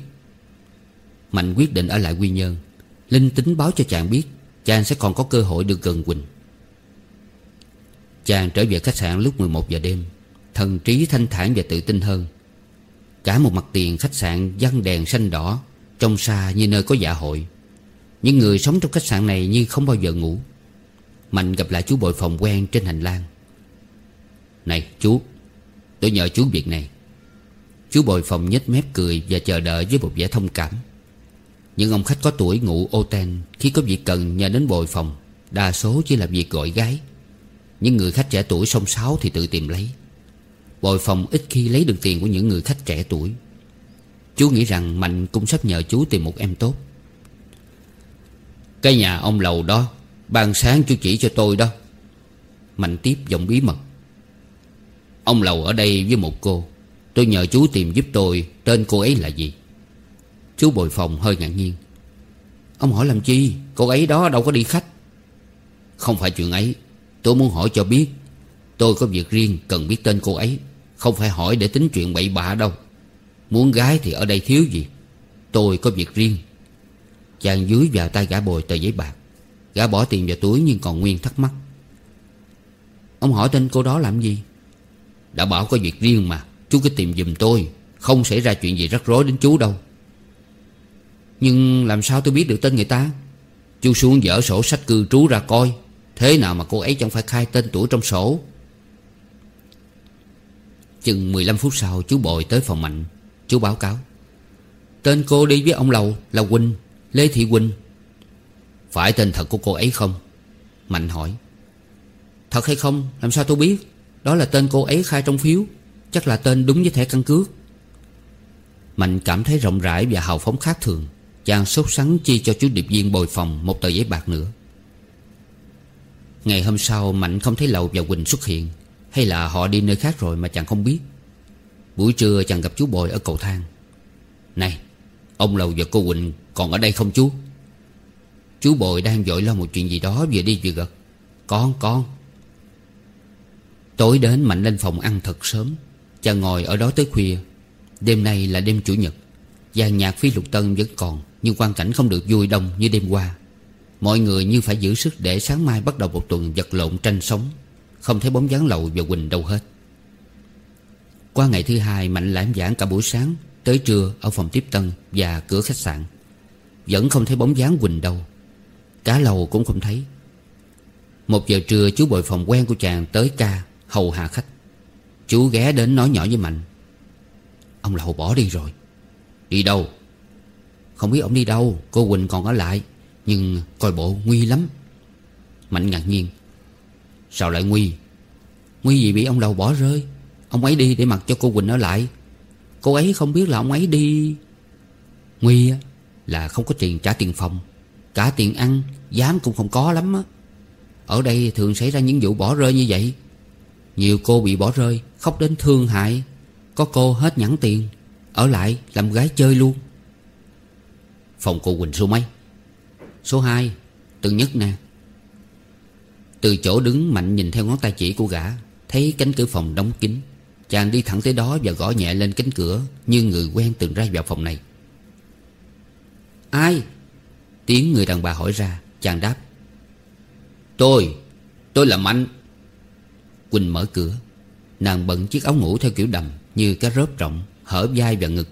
Speaker 1: Mạnh quyết định ở lại Quy Nhơn. Linh tính báo cho chàng biết Chàng sẽ còn có cơ hội được gần Quỳnh. Chàng trở về khách sạn lúc 11 giờ đêm. Thần trí thanh thản và tự tin hơn. Cả một mặt tiền khách sạn văng đèn xanh đỏ Trông xa như nơi có dạ hội. Những người sống trong khách sạn này như không bao giờ ngủ. Mạnh gặp lại chú bội phòng quen trên hành lang. Này, chú. Tôi nhờ chú việc này. Chú bồi phòng nhếch mép cười Và chờ đợi với một vẻ thông cảm. Những ông khách có tuổi ngủ ô ten Khi có việc cần nhờ đến bồi phòng, Đa số chỉ là việc gọi gái. Những người khách trẻ tuổi song sáo thì tự tìm lấy. Bồi phòng ít khi lấy được tiền của những người khách trẻ tuổi. Chú nghĩ rằng Mạnh cũng sắp nhờ chú tìm một em tốt.
Speaker 2: Cái nhà ông lầu đó, Ban sáng chú chỉ cho tôi đó.
Speaker 1: Mạnh tiếp giọng bí mật.
Speaker 2: Ông lầu ở đây với một cô. Tôi nhờ chú tìm giúp tôi, Tên cô ấy là gì?
Speaker 1: Chú bồi phòng hơi ngạc nhiên. Ông hỏi làm chi? Cô ấy đó đâu có đi khách.
Speaker 2: Không phải chuyện ấy. Tôi muốn hỏi cho biết. Tôi có việc riêng, cần biết tên cô ấy. Không phải hỏi để tính chuyện bậy bạ đâu. Muốn gái thì ở đây thiếu gì? Tôi có việc riêng.
Speaker 1: Chàng dưới vào tay gã bồi tờ giấy bạc. Gã bỏ tiền vào túi nhưng còn nguyên thắc mắc. Ông hỏi tên cô đó làm gì?
Speaker 2: Đã bảo có việc riêng mà, Chú cứ tìm giùm tôi, Không xảy ra chuyện gì rắc rối đến chú đâu.
Speaker 1: Nhưng làm sao tôi biết được tên người ta?
Speaker 2: Chú xuống dở sổ sách cư trú ra coi, Thế nào mà cô ấy chẳng phải khai tên tuổi trong sổ?
Speaker 1: Chừng 15 phút sau, chú bồi tới phòng Mạnh. Chú báo cáo, Tên cô đi với ông Lầu là Quỳnh, Lê Thị Quỳnh.
Speaker 2: Phải tên thật của cô ấy không?
Speaker 1: Mạnh hỏi. Thật hay không? Làm sao tôi biết? Đó là tên cô ấy khai trong phiếu. Chắc là tên đúng với thẻ căn cước. Mạnh cảm thấy rộng rãi và hào phóng khác thường. Chàng sốt sắng chi cho chú điệp viên bồi phòng Một tờ giấy bạc nữa. Ngày hôm sau, Mạnh không thấy Lầu và Quỳnh xuất hiện. Hay là họ đi nơi khác rồi mà chàng không biết. Buổi trưa chàng gặp chú Bồi ở cầu thang.
Speaker 2: Này, Ông Lầu và cô Quỳnh còn ở đây không chú?
Speaker 1: Chú Bồi đang vội lo một chuyện gì đó Vừa đi vừa gật. Con con. Tối đến Mạnh lên phòng ăn thật sớm. Chàng ngồi ở đó tới khuya. Đêm nay là đêm chủ nhật. Giàn nhạc phi lục tân vẫn còn, Nhưng quan cảnh không được vui đông như đêm qua. Mọi người như phải giữ sức để sáng mai bắt đầu một tuần vật lộn tranh sống. Không thấy bóng dáng lầu và Quỳnh đâu hết. Qua ngày thứ hai, Mạnh lãm giảng cả buổi sáng, Tới trưa ở phòng tiếp tân và cửa khách sạn. Vẫn không thấy bóng dáng Quỳnh đâu. Cả lầu cũng không thấy. Một giờ trưa, chú bồi phòng quen của chàng tới ca. Hầu hạ khách. Chú ghé đến nói nhỏ với Mạnh. Ông Lậu bỏ đi rồi.
Speaker 2: Đi đâu?
Speaker 1: Không biết ông đi đâu, Cô Quỳnh còn ở lại, Nhưng coi bộ nguy lắm. Mạnh ngạc nhiên.
Speaker 2: Sao lại nguy?
Speaker 1: Nguy gì bị ông Lậu bỏ rơi? Ông ấy đi để mặc cho cô Quỳnh ở lại. Cô ấy không biết là ông ấy đi. Nguy là không có tiền trả tiền phòng. Cả tiền ăn, Dám cũng không có lắm á. Ở đây thường xảy ra những vụ bỏ rơi như vậy. Nhiều cô bị bỏ rơi, Khóc đến thương hại. Có cô hết nhẵn tiền, Ở lại làm gái chơi luôn.
Speaker 2: Phòng cô Quỳnh số mấy?
Speaker 1: Số 2 từ nhất nè.
Speaker 2: Từ chỗ đứng Mạnh nhìn theo ngón tay chỉ của gã, Thấy cánh cửa phòng đóng kín. Chàng đi thẳng tới đó và gõ nhẹ lên cánh cửa Như người quen từng ra vào phòng này.
Speaker 1: Ai?
Speaker 2: Tiếng người đàn bà hỏi ra, Chàng đáp. Tôi Tôi là Mạnh. Quỳnh mở cửa. Nàng bận chiếc áo ngủ theo kiểu đầm, Như cái rớp rộng, Hở vai và ngực.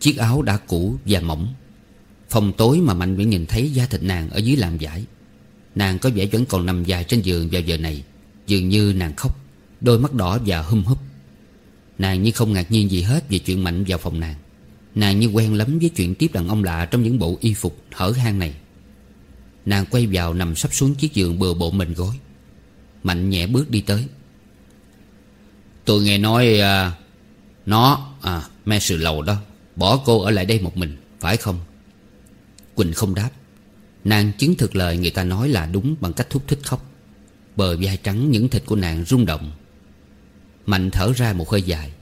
Speaker 2: Chiếc áo đã cũ và mỏng. Phòng tối mà Mạnh vẫn nhìn thấy da thịt nàng ở dưới làm giải Nàng có vẻ vẫn còn nằm dài trên giường vào giờ này, Dường như nàng khóc, Đôi mắt đỏ và hum húp. Nàng như không ngạc nhiên gì hết về chuyện Mạnh vào phòng nàng. Nàng như quen lắm với chuyện tiếp đàn ông lạ Trong những bộ y phục hở hang này. Nàng quay vào nằm sắp xuống chiếc giường bừa bộ mình gối. Mạnh nhẹ bước đi tới. Tôi nghe nói à, Nó à, Me sự lầu đó Bỏ cô ở lại đây một mình Phải không? Quỳnh không đáp. Nàng chứng thực lời người ta nói là đúng Bằng cách thúc thích khóc. Bờ vai trắng những thịt của nàng rung động. Mạnh thở ra một hơi dài.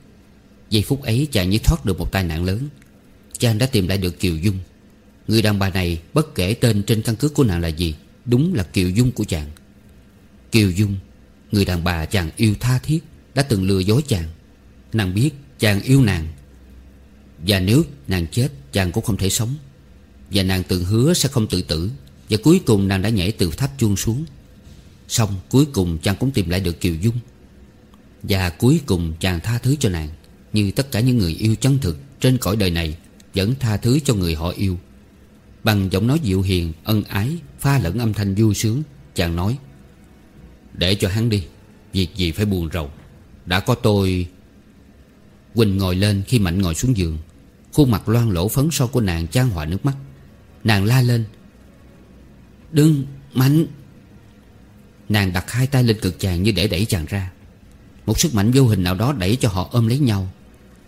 Speaker 2: Giây phút ấy chàng như thoát được một tai nạn lớn. Chàng đã tìm lại được Kiều Dung. Người đàn bà này bất kể tên trên căn cước của nàng là gì Đúng là Kiều Dung của chàng. Kiều Dung Người đàn bà chàng yêu tha thiết. Đã từng lừa dối chàng. Nàng biết chàng yêu nàng. Và nếu nàng chết chàng cũng không thể sống. Và nàng từng hứa sẽ không tự tử. Và cuối cùng nàng đã nhảy từ tháp chuông xuống. Xong cuối cùng chàng cũng tìm lại được Kiều Dung. Và cuối cùng chàng tha thứ cho nàng Như tất cả những người yêu chân thực Trên cõi đời này Vẫn tha thứ cho người họ yêu. Bằng giọng nói dịu hiền, ân ái Pha lẫn âm thanh vui sướng Chàng nói Để cho hắn đi Việc gì phải buồn rầu. Đã có tôi. Quỳnh ngồi lên khi Mạnh ngồi xuống giường. Khuôn mặt loan lỗ phấn son của nàng chan hòa nước mắt. Nàng la lên. Đừng, Mạnh. Nàng đặt hai tay lên cực chàng như để đẩy chàng ra. Một sức mạnh vô hình nào đó đẩy cho họ ôm lấy nhau.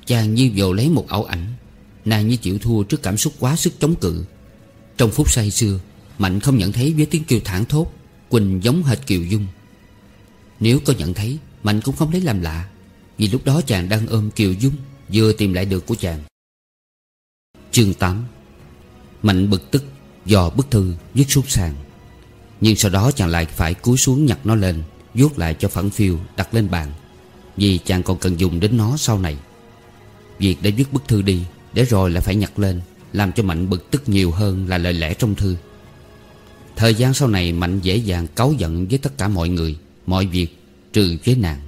Speaker 2: Chàng như vồ lấy một ảo ảnh. Nàng như chịu thua trước cảm xúc quá sức chống cự. Trong phút say xưa Mạnh không nhận thấy với tiếng kêu thảng thốt, Quỳnh giống hệt Kiều Dung. Nếu có nhận thấy Mạnh cũng không lấy làm lạ, Vì lúc đó chàng đang ôm Kiều Dung, Vừa tìm lại được của chàng. Chương 8 Mạnh bực tức, dò bức thư, viết xuống sàn. Nhưng sau đó chàng lại phải cúi xuống nhặt nó lên, vuốt lại cho phẳng phiêu đặt lên bàn, Vì chàng còn cần dùng đến nó sau này. Việc đã viết bức thư đi, Để rồi lại phải nhặt lên, Làm cho Mạnh bực tức nhiều hơn là lời lẽ trong thư. Thời gian sau này, Mạnh dễ dàng cáu giận với tất cả mọi người, Mọi việc trừ với nàng.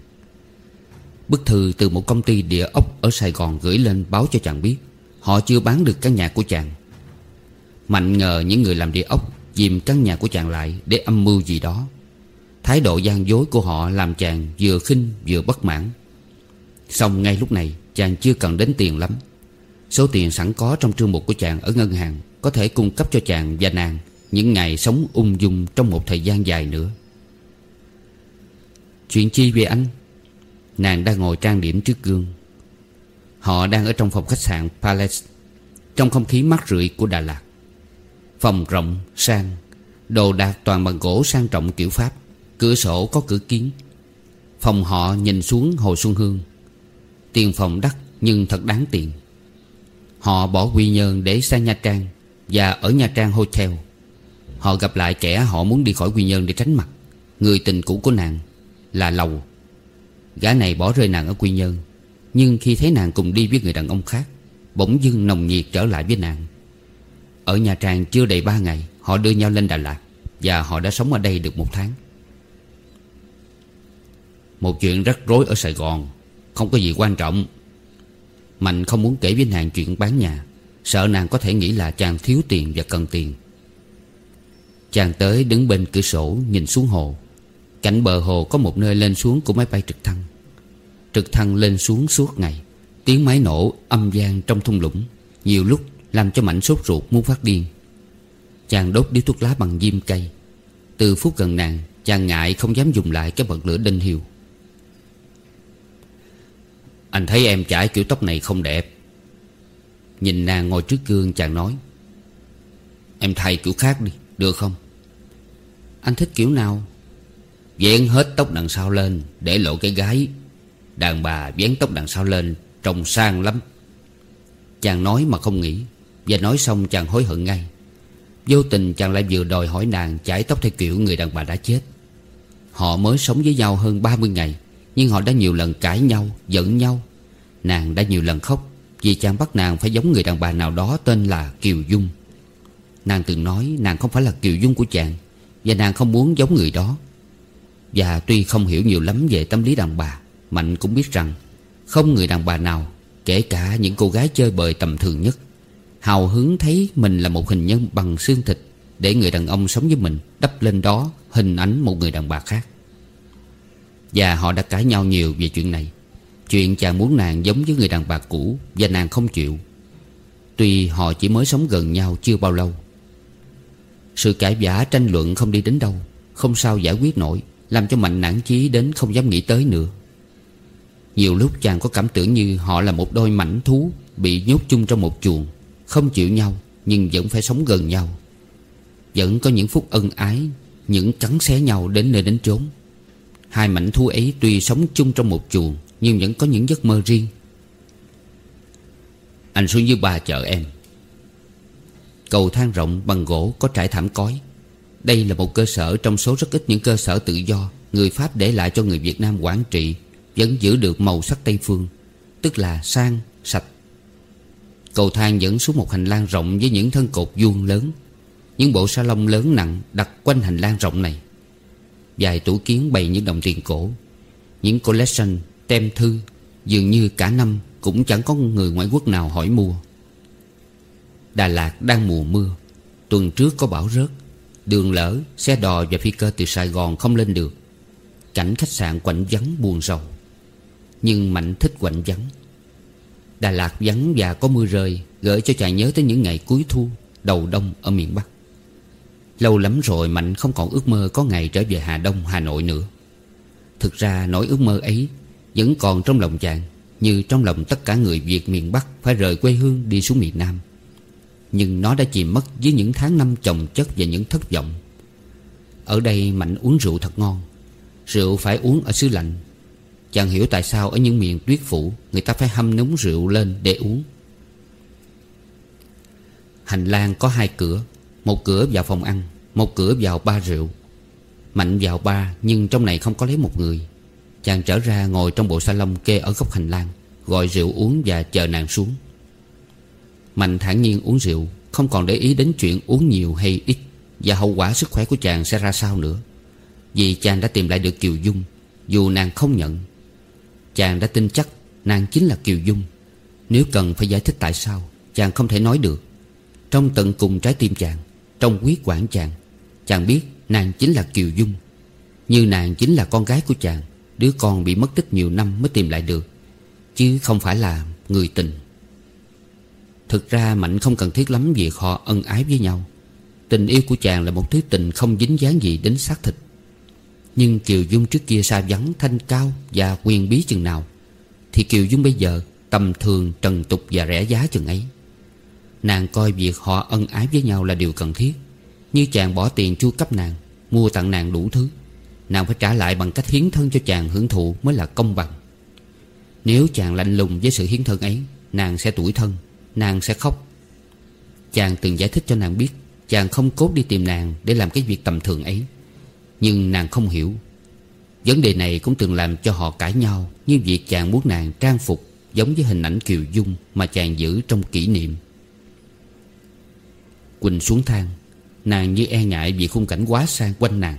Speaker 2: Bức thư từ một công ty địa ốc ở Sài Gòn gửi lên báo cho chàng biết, Họ chưa bán được căn nhà của chàng. Mạnh ngờ những người làm địa ốc Dìm căn nhà của chàng lại để âm mưu gì đó. Thái độ gian dối của họ làm chàng vừa khinh vừa bất mãn. Xong ngay lúc này, chàng chưa cần đến tiền lắm. Số tiền sẵn có trong trương mục của chàng ở ngân hàng Có thể cung cấp cho chàng và nàng Những ngày sống ung dung trong một thời gian dài nữa. Chuyện chi về anh? Nàng đang ngồi trang điểm trước gương. Họ đang ở trong phòng khách sạn Palace Trong không khí mát rượi của Đà Lạt. Phòng rộng, sang Đồ đạc toàn bằng gỗ sang trọng kiểu Pháp Cửa sổ có cửa kiến Phòng họ nhìn xuống Hồ Xuân Hương. Tiền phòng đắt nhưng thật đáng tiền. Họ bỏ Quy Nhơn để sang Nha Trang Và ở Nha Trang Hotel. Họ gặp lại kẻ họ muốn đi khỏi Quy Nhơn để tránh mặt Người tình cũ của nàng. Là Lầu. Gã này bỏ rơi nàng ở Quy Nhơn, Nhưng khi thấy nàng cùng đi với người đàn ông khác, Bỗng dưng nồng nhiệt trở lại với nàng. Ở Nha Trang chưa đầy ba ngày, Họ đưa nhau lên Đà Lạt Và họ đã sống ở đây được một tháng. Một chuyện rắc rối ở Sài Gòn, Không có gì quan trọng. Mạnh không muốn kể với nàng chuyện bán nhà, Sợ nàng có thể nghĩ là chàng thiếu tiền và cần tiền. Chàng tới đứng bên cửa sổ nhìn xuống hồ. Cạnh bờ hồ có một nơi lên xuống của máy bay trực thăng. Trực thăng lên xuống suốt ngày. Tiếng máy nổ âm gian trong thung lũng. Nhiều lúc làm cho Mạnh sốt ruột muốn phát điên. Chàng đốt điếu thuốc lá bằng diêm cây. Từ phút gần nàng, Chàng ngại không dám dùng lại cái bật lửa đinh hiu. Anh thấy em chải kiểu tóc này không đẹp.
Speaker 1: Nhìn nàng ngồi trước gương, chàng nói,
Speaker 2: Em thay kiểu khác đi, Được không?
Speaker 1: Anh thích kiểu nào?
Speaker 2: Vén hết tóc đằng sau lên, Để lộ cái gái. Đàn bà vén tóc đằng sau lên, Trông sang lắm.
Speaker 1: Chàng nói mà không nghĩ, Và nói xong chàng hối hận ngay. Vô tình chàng lại vừa đòi hỏi nàng Chải tóc theo kiểu người đàn bà đã chết. Họ mới sống với nhau hơn 30 ngày, Nhưng họ đã nhiều lần cãi nhau, Giận nhau. Nàng đã nhiều lần khóc, Vì chàng bắt nàng phải giống người đàn bà nào đó Tên là Kiều Dung. Nàng từng nói nàng không phải là Kiều Dung của chàng, Và nàng không muốn giống người đó. Và tuy không hiểu nhiều lắm về tâm lý đàn bà, Mạnh cũng biết rằng Không người đàn bà nào, Kể cả những cô gái chơi bời tầm thường nhất, Hào hứng thấy mình là một hình nhân bằng xương thịt Để người đàn ông sống với mình Đắp lên đó hình ảnh một người đàn bà khác. Và họ đã cãi nhau nhiều về chuyện này. Chuyện chàng muốn nàng giống với người đàn bà cũ Và nàng không chịu. Tuy họ chỉ mới sống gần nhau chưa bao lâu. Sự cãi vã tranh luận không đi đến đâu, Không sao giải quyết nổi. Làm cho Mạnh nản chí đến không dám nghĩ tới nữa. Nhiều lúc chàng có cảm tưởng như họ là một đôi mảnh thú Bị nhốt chung trong một chuồng, Không chịu nhau Nhưng vẫn phải sống gần nhau. Vẫn có những phút ân ái, Những cắn xé nhau đến nơi đến chốn. Hai mảnh thú ấy tuy sống chung trong một chuồng Nhưng vẫn có những giấc mơ riêng.
Speaker 2: Anh xuống dưới ba chợ em.
Speaker 1: Cầu thang rộng bằng gỗ có trải thảm cói. Đây là một cơ sở trong số rất ít những cơ sở tự do Người Pháp để lại cho người Việt Nam quản trị Vẫn giữ được màu sắc Tây Phương Tức là sang, sạch. Cầu thang dẫn xuống một hành lang rộng với những thân cột vuông lớn Những bộ salon lớn nặng đặt quanh hành lang rộng này. Vài tủ kiến bày những đồng tiền cổ Những collection, tem thư Dường như cả năm cũng chẳng có người ngoại quốc nào hỏi mua. Đà Lạt đang mùa mưa Tuần trước có bão rớt. Đường lỡ, xe đò và phi cơ từ Sài Gòn không lên được. Cảnh khách sạn quạnh vắng buồn rầu. Nhưng Mạnh thích quạnh vắng. Đà Lạt vắng và có mưa rơi Gợi cho chàng nhớ tới những ngày cuối thu Đầu đông ở miền Bắc. Lâu lắm rồi Mạnh không còn ước mơ Có ngày trở về Hà Đông Hà Nội nữa. Thực ra nỗi ước mơ ấy Vẫn còn trong lòng chàng Như trong lòng tất cả người Việt miền Bắc Phải rời quê hương đi xuống miền Nam. Nhưng nó đã chìm mất Với những tháng năm chồng chất và những thất vọng. Ở đây Mạnh uống rượu thật ngon. Rượu phải uống ở xứ lạnh. Chàng hiểu tại sao ở những miền tuyết phủ, Người ta phải hâm nóng rượu lên để uống. Hành lang có hai cửa, Một cửa vào phòng ăn, Một cửa vào ba rượu. Mạnh vào ba, nhưng trong này không có lấy một người. Chàng trở ra ngồi trong bộ salon kê ở góc hành lang, Gọi rượu uống và chờ nàng xuống. Mạnh thản nhiên uống rượu, Không còn để ý đến chuyện uống nhiều hay ít, Và hậu quả sức khỏe của chàng sẽ ra sao nữa. Vì chàng đã tìm lại được Kiều Dung, Dù nàng không nhận. Chàng đã tin chắc nàng chính là Kiều Dung. Nếu cần phải giải thích tại sao, Chàng không thể nói được. Trong tận cùng trái tim chàng, Trong quyết quản chàng Chàng biết nàng chính là Kiều Dung. Như nàng chính là con gái của chàng, Đứa con bị mất tích nhiều năm mới tìm lại được, Chứ không phải là người tình. Thực ra Mạnh không cần thiết lắm việc họ ân ái với nhau. Tình yêu của chàng là một thứ tình không dính dáng gì đến xác thịt. Nhưng Kiều Dung trước kia xa vắng, thanh cao và quyền bí chừng nào, Thì Kiều Dung bây giờ tầm thường, trần tục và rẻ giá chừng ấy. Nàng coi việc họ ân ái với nhau là điều cần thiết. Như chàng bỏ tiền chu cấp nàng, Mua tặng nàng đủ thứ, Nàng phải trả lại bằng cách hiến thân cho chàng hưởng thụ mới là công bằng. Nếu chàng lạnh lùng với sự hiến thân ấy, Nàng sẽ tủi thân. Nàng sẽ khóc. Chàng từng giải thích cho nàng biết Chàng không cốt đi tìm nàng để làm cái việc tầm thường ấy. Nhưng nàng không hiểu. Vấn đề này cũng từng làm cho họ cãi nhau Như việc chàng muốn nàng trang phục Giống với hình ảnh Kiều Dung Mà chàng giữ trong kỷ niệm. Quỳnh xuống thang, Nàng như e ngại vì khung cảnh quá sang quanh nàng.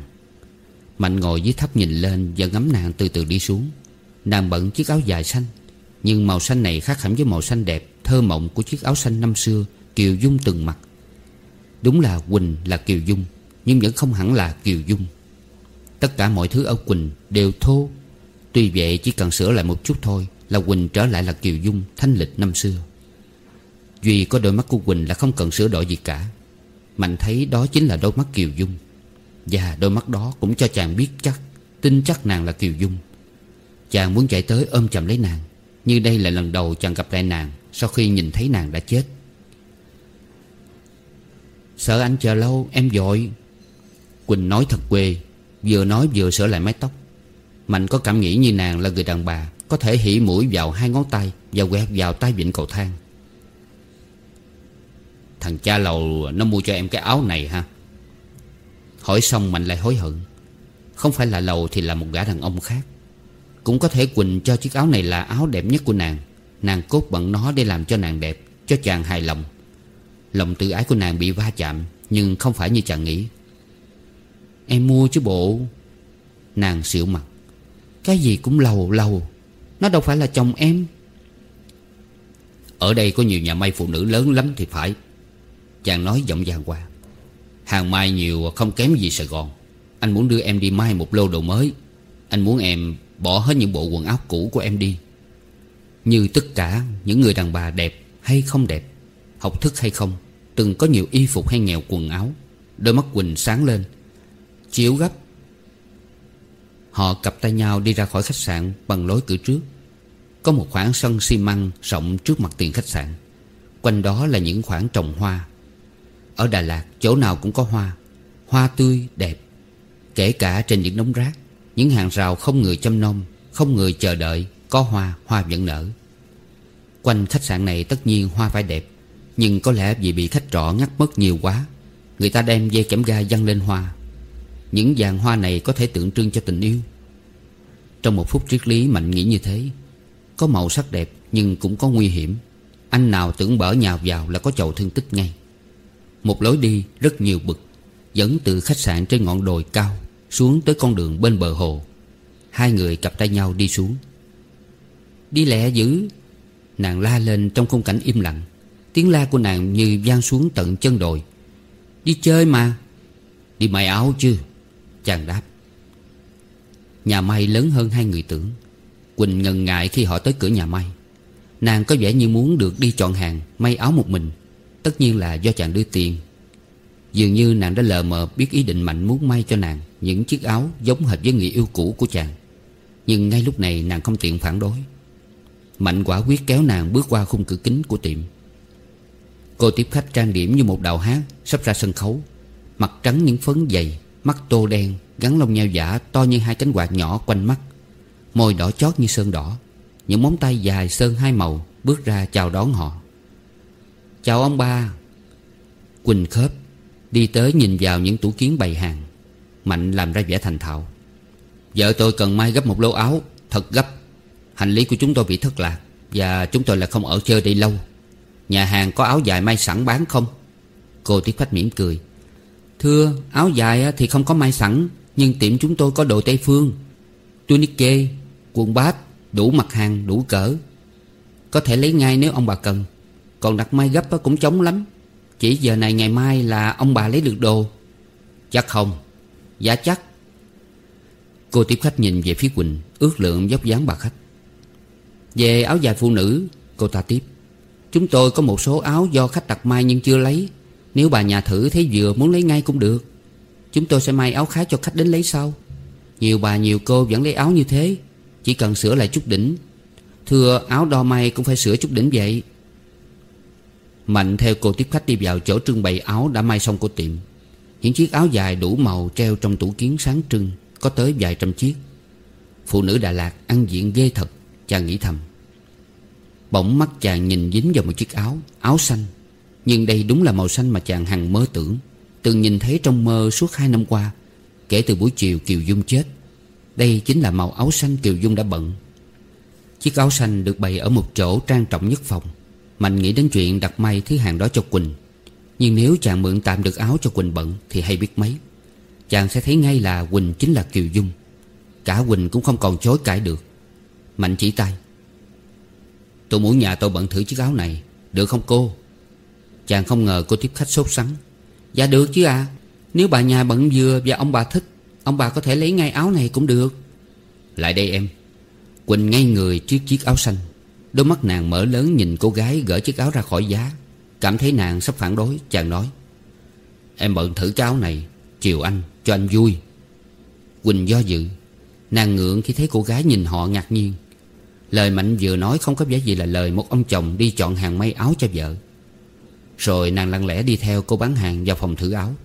Speaker 1: Mạnh ngồi dưới thấp nhìn lên Và ngắm nàng từ từ đi xuống. Nàng bận chiếc áo dài xanh, Nhưng màu xanh này khác hẳn với màu xanh đẹp Thơ mộng của chiếc áo xanh năm xưa, Kiều Dung từng mặc. Đúng là Quỳnh là Kiều Dung, Nhưng vẫn không hẳn là Kiều Dung. Tất cả mọi thứ ở Quỳnh đều thô. Tuy vậy, chỉ cần sửa lại một chút thôi Là Quỳnh trở lại là Kiều Dung Thanh lịch năm xưa. Duy có đôi mắt của Quỳnh là không cần sửa đổi gì cả. Mạnh thấy đó chính là đôi mắt Kiều Dung. Và đôi mắt đó cũng cho chàng biết chắc, Tin chắc nàng là Kiều Dung. Chàng muốn chạy tới ôm chầm lấy nàng Như đây là lần đầu chàng gặp lại nàng. Sau khi nhìn thấy nàng đã chết. Sợ anh chờ lâu, em dội. Quỳnh nói thật quê, Vừa nói vừa sửa lại mái tóc. Mạnh có cảm nghĩ như nàng là người đàn bà, Có thể hỉ mũi vào hai ngón tay Và quẹt vào tay vịn cầu thang. Thằng cha lầu, nó mua cho em cái áo này ha Hỏi xong Mạnh lại hối hận. Không phải là lầu thì là một gã đàn ông khác. Cũng có thể Quỳnh cho chiếc áo này là áo đẹp nhất của nàng. Nàng cốt bận nó để làm cho nàng đẹp, Cho chàng hài lòng. Lòng tự ái của nàng bị va chạm, Nhưng không phải như chàng nghĩ. Em mua chứ bộ. Nàng xỉu mặt. Cái gì cũng lầu lầu. Nó đâu phải là chồng em. Ở đây có nhiều nhà may phụ nữ lớn lắm thì phải. Chàng nói giọng giang qua. Hàng mai nhiều à, không kém gì Sài Gòn. Anh muốn đưa em đi mai một lô đồ mới. Anh muốn em bỏ hết những bộ quần áo cũ của em đi. Như tất cả những người đàn bà đẹp hay không đẹp, Học thức hay không, Từng có nhiều y phục hay nghèo quần áo, Đôi mắt Quỳnh sáng lên, chiếu gấp. Họ cặp tay nhau đi ra khỏi khách sạn Bằng lối cửa trước. Có một khoảng sân xi măng rộng trước mặt tiền khách sạn. Quanh đó là những khoảng trồng hoa. Ở Đà Lạt, chỗ nào cũng có hoa. Hoa tươi, đẹp. Kể cả trên những đống rác, Những hàng rào không người chăm nom, Không người chờ đợi. Có hoa, hoa vẫn nở. Quanh khách sạn này tất nhiên hoa phải đẹp Nhưng có lẽ vì bị khách trọ ngắt mất nhiều quá Người ta đem dây kẽm ga dăng lên hoa. Những vàng hoa này có thể tượng trưng cho tình yêu. Trong một phút triết lý Mạnh nghĩ như thế Có màu sắc đẹp nhưng cũng có nguy hiểm. Anh nào tưởng bở nhào vào là có chậu thương tích ngay. Một lối đi rất nhiều bực Dẫn từ khách sạn trên ngọn đồi cao Xuống tới con đường bên bờ hồ. Hai người cặp tay nhau đi xuống. Đi lẹ dữ. Nàng la lên trong khung cảnh im lặng. Tiếng la của nàng như vang xuống tận chân đồi. Đi chơi mà. Đi may áo chứ? Chàng đáp. Nhà may lớn hơn hai người tưởng. Quỳnh ngần ngại khi họ tới cửa nhà may. Nàng có vẻ như muốn được đi chọn hàng, May áo một mình. Tất nhiên là do chàng đưa tiền. Dường như nàng đã lờ mờ biết ý định Mạnh muốn may cho nàng Những chiếc áo giống hệt với người yêu cũ của chàng. Nhưng ngay lúc này nàng không tiện phản đối. Mạnh quả quyết kéo nàng bước qua khung cửa kính của tiệm. Cô tiếp khách trang điểm như một đạo hát Sắp ra sân khấu. Mặt trắng những phấn dày, Mắt tô đen, Gắn lông nheo giả to như hai cánh quạt nhỏ quanh mắt. Môi đỏ chót như sơn đỏ. Những móng tay dài sơn hai màu Bước ra chào đón họ. Chào ông ba. Quỳnh khớp, Đi tới nhìn vào những tủ kiến bày hàng. Mạnh làm ra vẻ thành thạo. Vợ tôi cần may gấp một lô áo, Thật gấp. Hành lý của chúng tôi bị thất lạc Và chúng tôi là không ở chơi đây lâu. Nhà hàng có áo dài may sẵn bán không? Cô tiếp khách mỉm cười. Thưa áo dài thì không có may sẵn Nhưng tiệm chúng tôi có đồ Tây Phương Tunique, quần bát Đủ mặt hàng, đủ cỡ. Có thể lấy ngay nếu ông bà cần. Còn đặt may gấp cũng chống lắm. Chỉ giờ này ngày mai là ông bà lấy được đồ. Chắc không? Dạ chắc. Cô tiếp khách nhìn về phía Quỳnh Ước lượng dốc dáng bà khách. Về áo dài phụ nữ, Cô ta tiếp. Chúng tôi có một số áo do khách đặt may nhưng chưa lấy. Nếu bà nhà thử thấy vừa muốn lấy ngay cũng được. Chúng tôi sẽ may áo khác cho khách đến lấy sau. Nhiều bà nhiều cô vẫn lấy áo như thế. Chỉ cần sửa lại chút đỉnh. Thưa, áo đo may cũng phải sửa chút đỉnh vậy. Mạnh theo cô tiếp khách đi vào chỗ trưng bày áo đã may xong của tiệm. Những chiếc áo dài đủ màu treo trong tủ kiến sáng trưng, Có tới vài trăm chiếc. Phụ nữ Đà Lạt ăn diện ghê thật. Chàng nghĩ thầm. Bỗng mắt chàng nhìn dính vào một chiếc áo Áo xanh. Nhưng đây đúng là màu xanh mà chàng hằng mơ tưởng. Từng nhìn thấy trong mơ suốt hai năm qua, Kể từ buổi chiều Kiều Dung chết. Đây chính là màu áo xanh Kiều Dung đã bận. Chiếc áo xanh được bày ở một chỗ trang trọng nhất phòng. Mạnh nghĩ đến chuyện đặt may thứ hàng đó cho Quỳnh. Nhưng nếu chàng mượn tạm được áo cho Quỳnh bận Thì hay biết mấy. Chàng sẽ thấy ngay là Quỳnh chính là Kiều Dung. Cả Quỳnh cũng không còn chối cãi được. Mạnh chỉ tay. Tôi muốn nhà tôi bận thử chiếc áo này. Được không cô? Chàng không ngờ cô tiếp khách sốt sắng. Dạ được chứ à. Nếu bà nhà bận vừa và ông bà thích, Ông bà có thể lấy ngay áo này cũng được. Lại đây em. Quỳnh ngay người trước chiếc áo xanh. Đôi mắt nàng mở lớn nhìn cô gái gỡ chiếc áo ra khỏi giá. Cảm thấy nàng sắp phản đối, Chàng nói. Em bận thử cái áo này. Chiều anh, cho anh vui. Quỳnh do dự. Nàng ngượng khi thấy cô gái nhìn họ ngạc nhiên. Lời Mạnh vừa nói không có vẻ gì là lời một ông chồng đi chọn hàng may áo cho vợ. Rồi nàng lặng lẽ đi theo cô bán hàng vào phòng thử áo.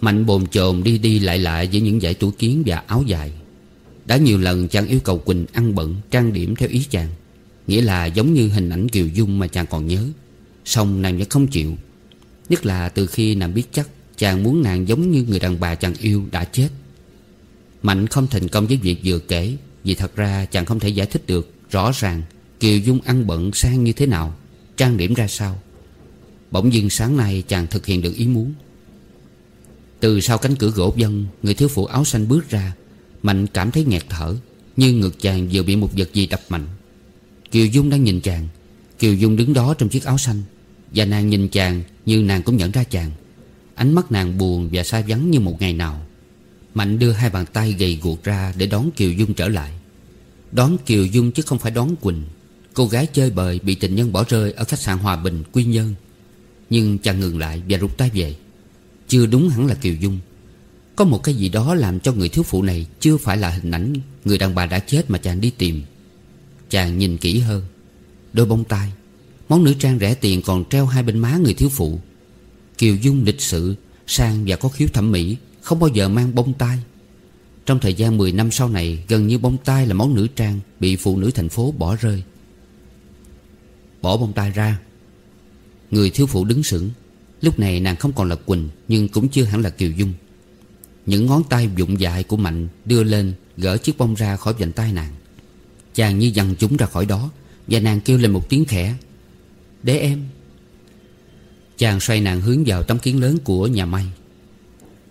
Speaker 1: Mạnh bồn chồn đi đi lại lại với những dãy tủ kiến và áo dài. Đã nhiều lần chàng yêu cầu Quỳnh ăn bận trang điểm theo ý chàng, Nghĩa là giống như hình ảnh Kiều Dung mà chàng còn nhớ. Xong nàng vẫn không chịu, Nhất là từ khi nàng biết chắc Chàng muốn nàng giống như người đàn bà chàng yêu đã chết. Mạnh không thành công với việc vừa kể vì thật ra chàng không thể giải thích được Rõ ràng Kiều Dung ăn bận sang như thế nào, Trang điểm ra sao. Bỗng dưng sáng nay chàng thực hiện được ý muốn. Từ sau cánh cửa gỗ dân, Người thiếu phụ áo xanh bước ra, Mạnh cảm thấy nghẹt thở, Như ngực chàng vừa bị một vật gì đập mạnh. Kiều Dung đang nhìn chàng, Kiều Dung đứng đó trong chiếc áo xanh, Và nàng nhìn chàng như nàng cũng nhận ra chàng. Ánh mắt nàng buồn và xa vắng như một ngày nào. Mạnh đưa hai bàn tay gầy guộc ra Để đón Kiều Dung trở lại. Đón Kiều Dung chứ không phải đón Quỳnh. Cô gái chơi bời bị tình nhân bỏ rơi Ở khách sạn Hòa Bình, Quy Nhơn. Nhưng chàng ngừng lại và rút tay về. Chưa đúng hẳn là Kiều Dung. Có một cái gì đó làm cho người thiếu phụ này Chưa phải là hình ảnh Người đàn bà đã chết mà chàng đi tìm. Chàng nhìn kỹ hơn Đôi bông tai Món nữ trang rẻ tiền còn treo hai bên má người thiếu phụ. Kiều Dung lịch sự Sang và có khiếu thẩm mỹ. Không bao giờ mang bông tai. Trong thời gian 10 năm sau này, Gần như bông tai là món nữ trang Bị phụ nữ thành phố bỏ rơi. Bỏ bông tai ra. Người thiếu phụ đứng sững. Lúc này nàng không còn là Quỳnh, Nhưng cũng chưa hẳn là Kiều Dung. Những ngón tay vụng dại của Mạnh Đưa lên, gỡ chiếc bông ra khỏi vành tay nàng. Chàng như dằn chúng ra khỏi đó, Và nàng kêu lên một tiếng khẽ. Để em. Chàng xoay nàng hướng vào tấm kiến lớn của nhà may.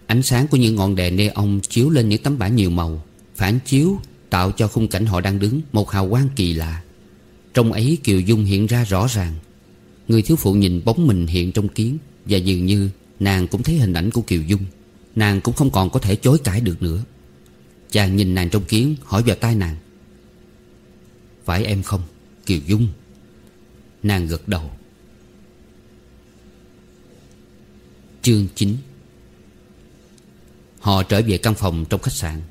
Speaker 1: Ánh sáng của những ngọn đèn neon chiếu lên những tấm bảng nhiều màu, Phản chiếu tạo cho khung cảnh họ đang đứng Một hào quang kỳ lạ. Trong ấy Kiều Dung hiện ra rõ ràng. Người thiếu phụ nhìn bóng mình hiện trong kiến Và dường như nàng cũng thấy hình ảnh của Kiều Dung. Nàng cũng không còn có thể chối cãi được nữa. Chàng nhìn nàng trong kiến, hỏi vào tai nàng. Phải em không, Kiều Dung? Nàng gật đầu. Chương 9 Họ trở về căn phòng trong khách sạn.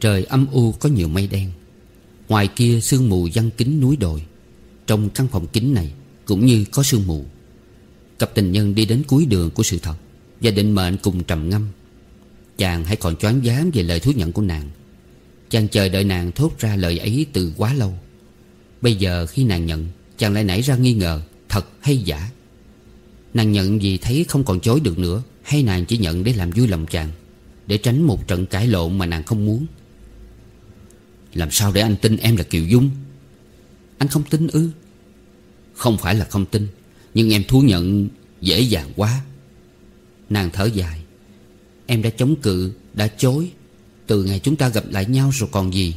Speaker 1: Trời âm u có nhiều mây đen. Ngoài kia sương mù văng kính núi đồi. Trong căn phòng kính này Cũng như có sương mù. Cặp tình nhân đi đến cuối đường của sự thật Và định mệnh cùng trầm ngâm. Chàng hãy còn choáng váng về lời thú nhận của nàng. Chàng chờ đợi nàng thốt ra lời ấy từ quá lâu. Bây giờ khi nàng nhận, Chàng lại nảy ra nghi ngờ, Thật hay giả? Nàng nhận vì thấy không còn chối được nữa, Hay nàng chỉ nhận để làm vui lòng chàng? Để tránh một trận cãi lộn mà nàng không muốn. Làm sao để anh tin em là Kiều Dung? Anh không tin ư? Không phải là không tin, Nhưng em thú nhận dễ dàng quá. Nàng thở dài. Em đã chống cự, Đã chối. Từ ngày chúng ta gặp lại nhau rồi còn gì?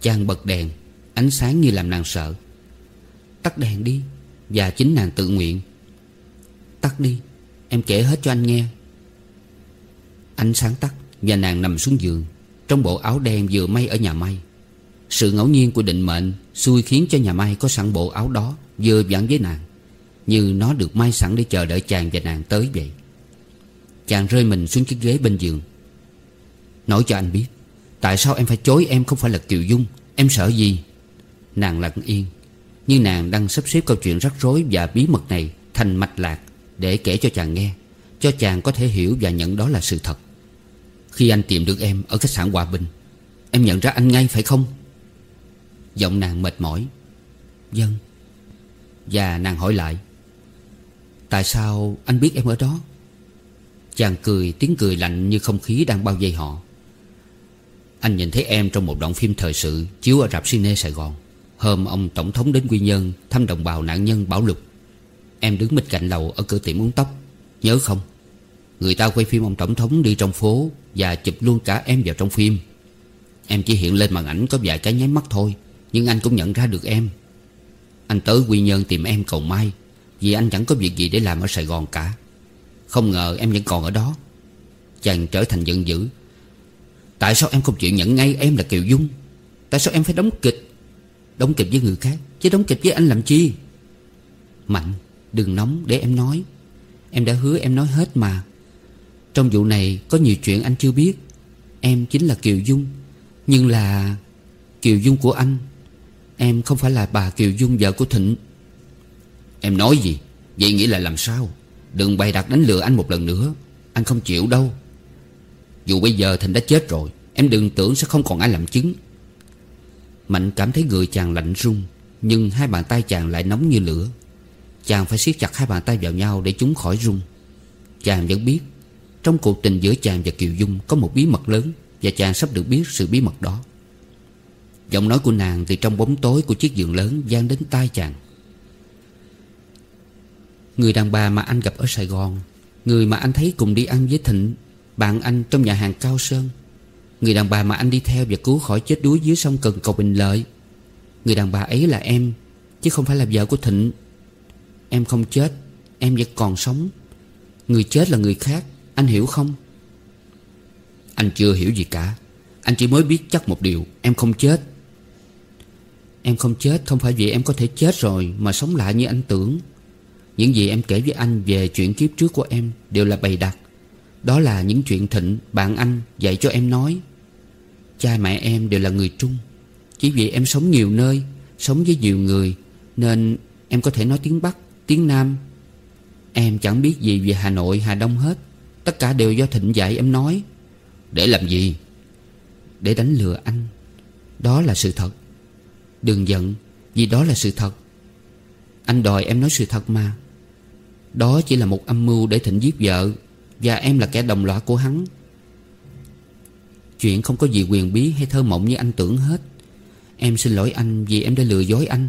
Speaker 1: Chàng bật đèn, Ánh sáng như làm nàng sợ. Tắt đèn đi, Và chính nàng tự nguyện. Tắt đi, Em kể hết cho anh nghe. Ánh sáng tắt Và nàng nằm xuống giường. Trong bộ áo đen vừa may ở nhà may Sự ngẫu nhiên của định mệnh xui khiến cho nhà may có sẵn bộ áo đó Vừa vặn với nàng, Như nó được may sẵn để chờ đợi chàng và nàng tới vậy. Chàng rơi mình xuống chiếc ghế bên giường. Nói cho anh biết, Tại sao em phải chối em không phải là Kiều Dung? Em sợ gì? Nàng lặng yên, Như nàng đang sắp xếp câu chuyện rắc rối và bí mật này Thành mạch lạc để kể cho chàng nghe, Cho chàng có thể hiểu và nhận đó là sự thật. Khi anh tìm được em ở khách sạn Hòa Bình, Em nhận ra anh ngay phải không? Giọng nàng mệt mỏi. Dân Và nàng hỏi lại, Tại sao anh biết em ở đó? Chàng cười, tiếng cười lạnh như không khí đang bao vây họ. Anh nhìn thấy em trong một đoạn phim thời sự Chiếu ở rạp cine Sài Gòn. Hôm ông Tổng thống đến Quy Nhơn Thăm đồng bào nạn nhân Bảo Lục Em đứng bên cạnh lầu ở cửa tiệm uống tóc. Nhớ không? Người ta quay phim ông Tổng thống đi trong phố Và chụp luôn cả em vào trong phim. Em chỉ hiện lên màn ảnh có vài cái nháy mắt thôi, Nhưng anh cũng nhận ra được em. Anh tới Quy Nhơn tìm em cầu mai Vì anh chẳng có việc gì để làm ở Sài Gòn cả. Không ngờ em vẫn còn ở đó. Chàng trở thành giận dữ. Tại sao em không chịu nhận ngay em là Kiều Dung? Tại sao em phải đóng kịch? Đóng kịch với người khác, Chứ đóng kịch với anh làm chi? Mạnh, Đừng nóng để em nói. Em đã hứa em nói hết mà. Trong vụ này có nhiều chuyện anh chưa biết. Em chính là Kiều Dung, Nhưng là Kiều Dung của anh. Em không phải là bà Kiều Dung vợ của Thịnh.
Speaker 2: Em nói gì? Vậy nghĩa là làm sao? Đừng bày đặt đánh lừa anh một lần nữa. Anh không chịu đâu. Dù bây giờ Thịnh đã chết rồi, Em đừng tưởng sẽ không còn ai làm chứng.
Speaker 1: Mạnh cảm thấy người chàng lạnh run, Nhưng hai bàn tay chàng lại nóng như lửa. Chàng phải siết chặt hai bàn tay vào nhau Để chúng khỏi run. Chàng vẫn biết trong cuộc tình giữa chàng và Kiều Dung Có một bí mật lớn, Và chàng sắp được biết sự bí mật đó. Giọng nói của nàng từ trong bóng tối Của chiếc giường lớn gian đến tai chàng. Người đàn bà mà anh gặp ở Sài Gòn, Người mà anh thấy cùng đi ăn với Thịnh, Bạn anh trong nhà hàng Cao Sơn. Người đàn bà mà anh đi theo và cứu khỏi chết đuối dưới sông Cần Cầu Bình Lợi. Người đàn bà ấy là em, Chứ không phải là vợ của Thịnh. Em không chết, Em vẫn còn sống. Người chết là người khác. Anh hiểu không?
Speaker 2: Anh chưa hiểu gì cả. Anh chỉ mới biết chắc một điều, Em không chết.
Speaker 1: Em không chết không phải vì em có thể chết rồi Mà sống lại như anh tưởng. Những gì em kể với anh về chuyện kiếp trước của em Đều là bày đặt. Đó là những chuyện thịnh, bạn anh, dạy cho em nói. Cha mẹ em đều là người Trung. Chỉ vì em sống nhiều nơi, Sống với nhiều người, Nên em có thể nói tiếng Bắc, Tiếng Nam. Em chẳng biết gì về Hà Nội, Hà Đông hết. Tất cả đều do Thịnh dạy em nói.
Speaker 2: Để làm gì?
Speaker 1: Để đánh lừa anh. Đó là sự thật. Đừng giận, Vì đó là sự thật. Anh đòi em nói sự thật mà. Đó chỉ là một âm mưu để Thịnh giết vợ, Và em là kẻ đồng lõa của hắn. Chuyện không có gì quyền bí hay thơ mộng như anh tưởng hết. Em xin lỗi anh vì em đã lừa dối anh.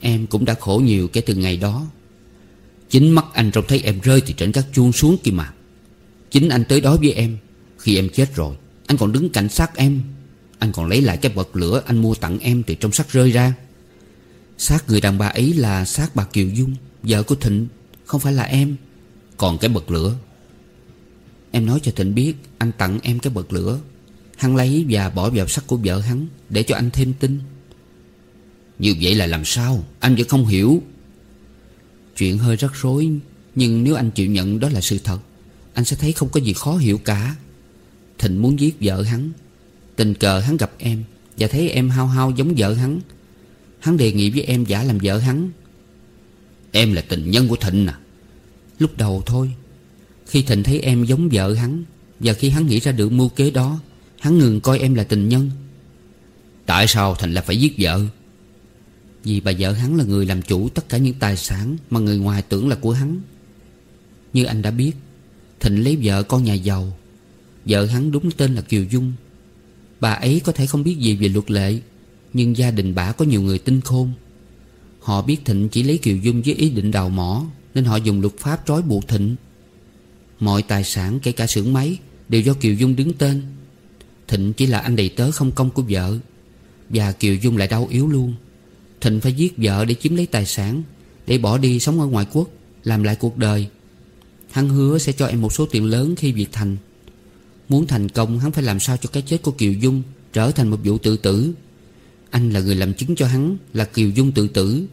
Speaker 1: Em cũng đã khổ nhiều kể từ ngày đó.
Speaker 2: Chính mắt anh trông thấy em rơi từ trên các chuông xuống kia mà. Chính anh tới đó với em. Khi em chết rồi, Anh còn đứng cạnh xác em. Anh còn lấy lại cái bật lửa anh mua tặng em từ trong xác rơi ra.
Speaker 1: Xác người đàn bà ấy là xác bà Kiều Dung, Vợ của Thịnh, Không phải là em.
Speaker 2: Còn cái bật lửa.
Speaker 1: Em nói cho Thịnh biết, Anh tặng em cái bật lửa. Hắn lấy và bỏ vào sắc của vợ hắn Để cho anh thêm tin.
Speaker 2: Như vậy là làm sao? Anh vẫn không hiểu.
Speaker 1: Chuyện hơi rắc rối, Nhưng nếu anh chịu nhận đó là sự thật. Anh sẽ thấy không có gì khó hiểu cả. Thịnh muốn giết vợ hắn. Tình cờ hắn gặp em Và thấy em hao hao giống vợ hắn. Hắn đề nghị với em giả làm vợ hắn.
Speaker 2: Em là tình nhân của Thịnh à?
Speaker 1: Lúc đầu thôi. Khi Thịnh thấy em giống vợ hắn Và khi hắn nghĩ ra được mưu kế đó, Hắn ngừng coi em là tình nhân.
Speaker 2: Tại sao Thịnh lại phải giết vợ?
Speaker 1: Vì bà vợ hắn là người làm chủ tất cả những tài sản Mà người ngoài tưởng là của hắn. Như anh đã biết Thịnh lấy vợ con nhà giàu. Vợ hắn đúng tên là Kiều Dung. Bà ấy có thể không biết gì về luật lệ, Nhưng gia đình bà có nhiều người tinh khôn. Họ biết Thịnh chỉ lấy Kiều Dung với ý định đào mỏ, Nên họ dùng luật pháp trói buộc Thịnh. Mọi tài sản, kể cả xưởng máy, Đều do Kiều Dung đứng tên. Thịnh chỉ là anh đầy tớ không công của vợ. Và Kiều Dung lại đau yếu luôn. Thịnh phải giết vợ để chiếm lấy tài sản, Để bỏ đi sống ở ngoại quốc, Làm lại cuộc đời. Hắn hứa sẽ cho em một số tiền lớn khi việc thành. Muốn thành công, hắn phải làm sao cho cái chết của Kiều Dung Trở thành một vụ tự tử? Anh là người làm chứng cho hắn Là Kiều Dung tự tử.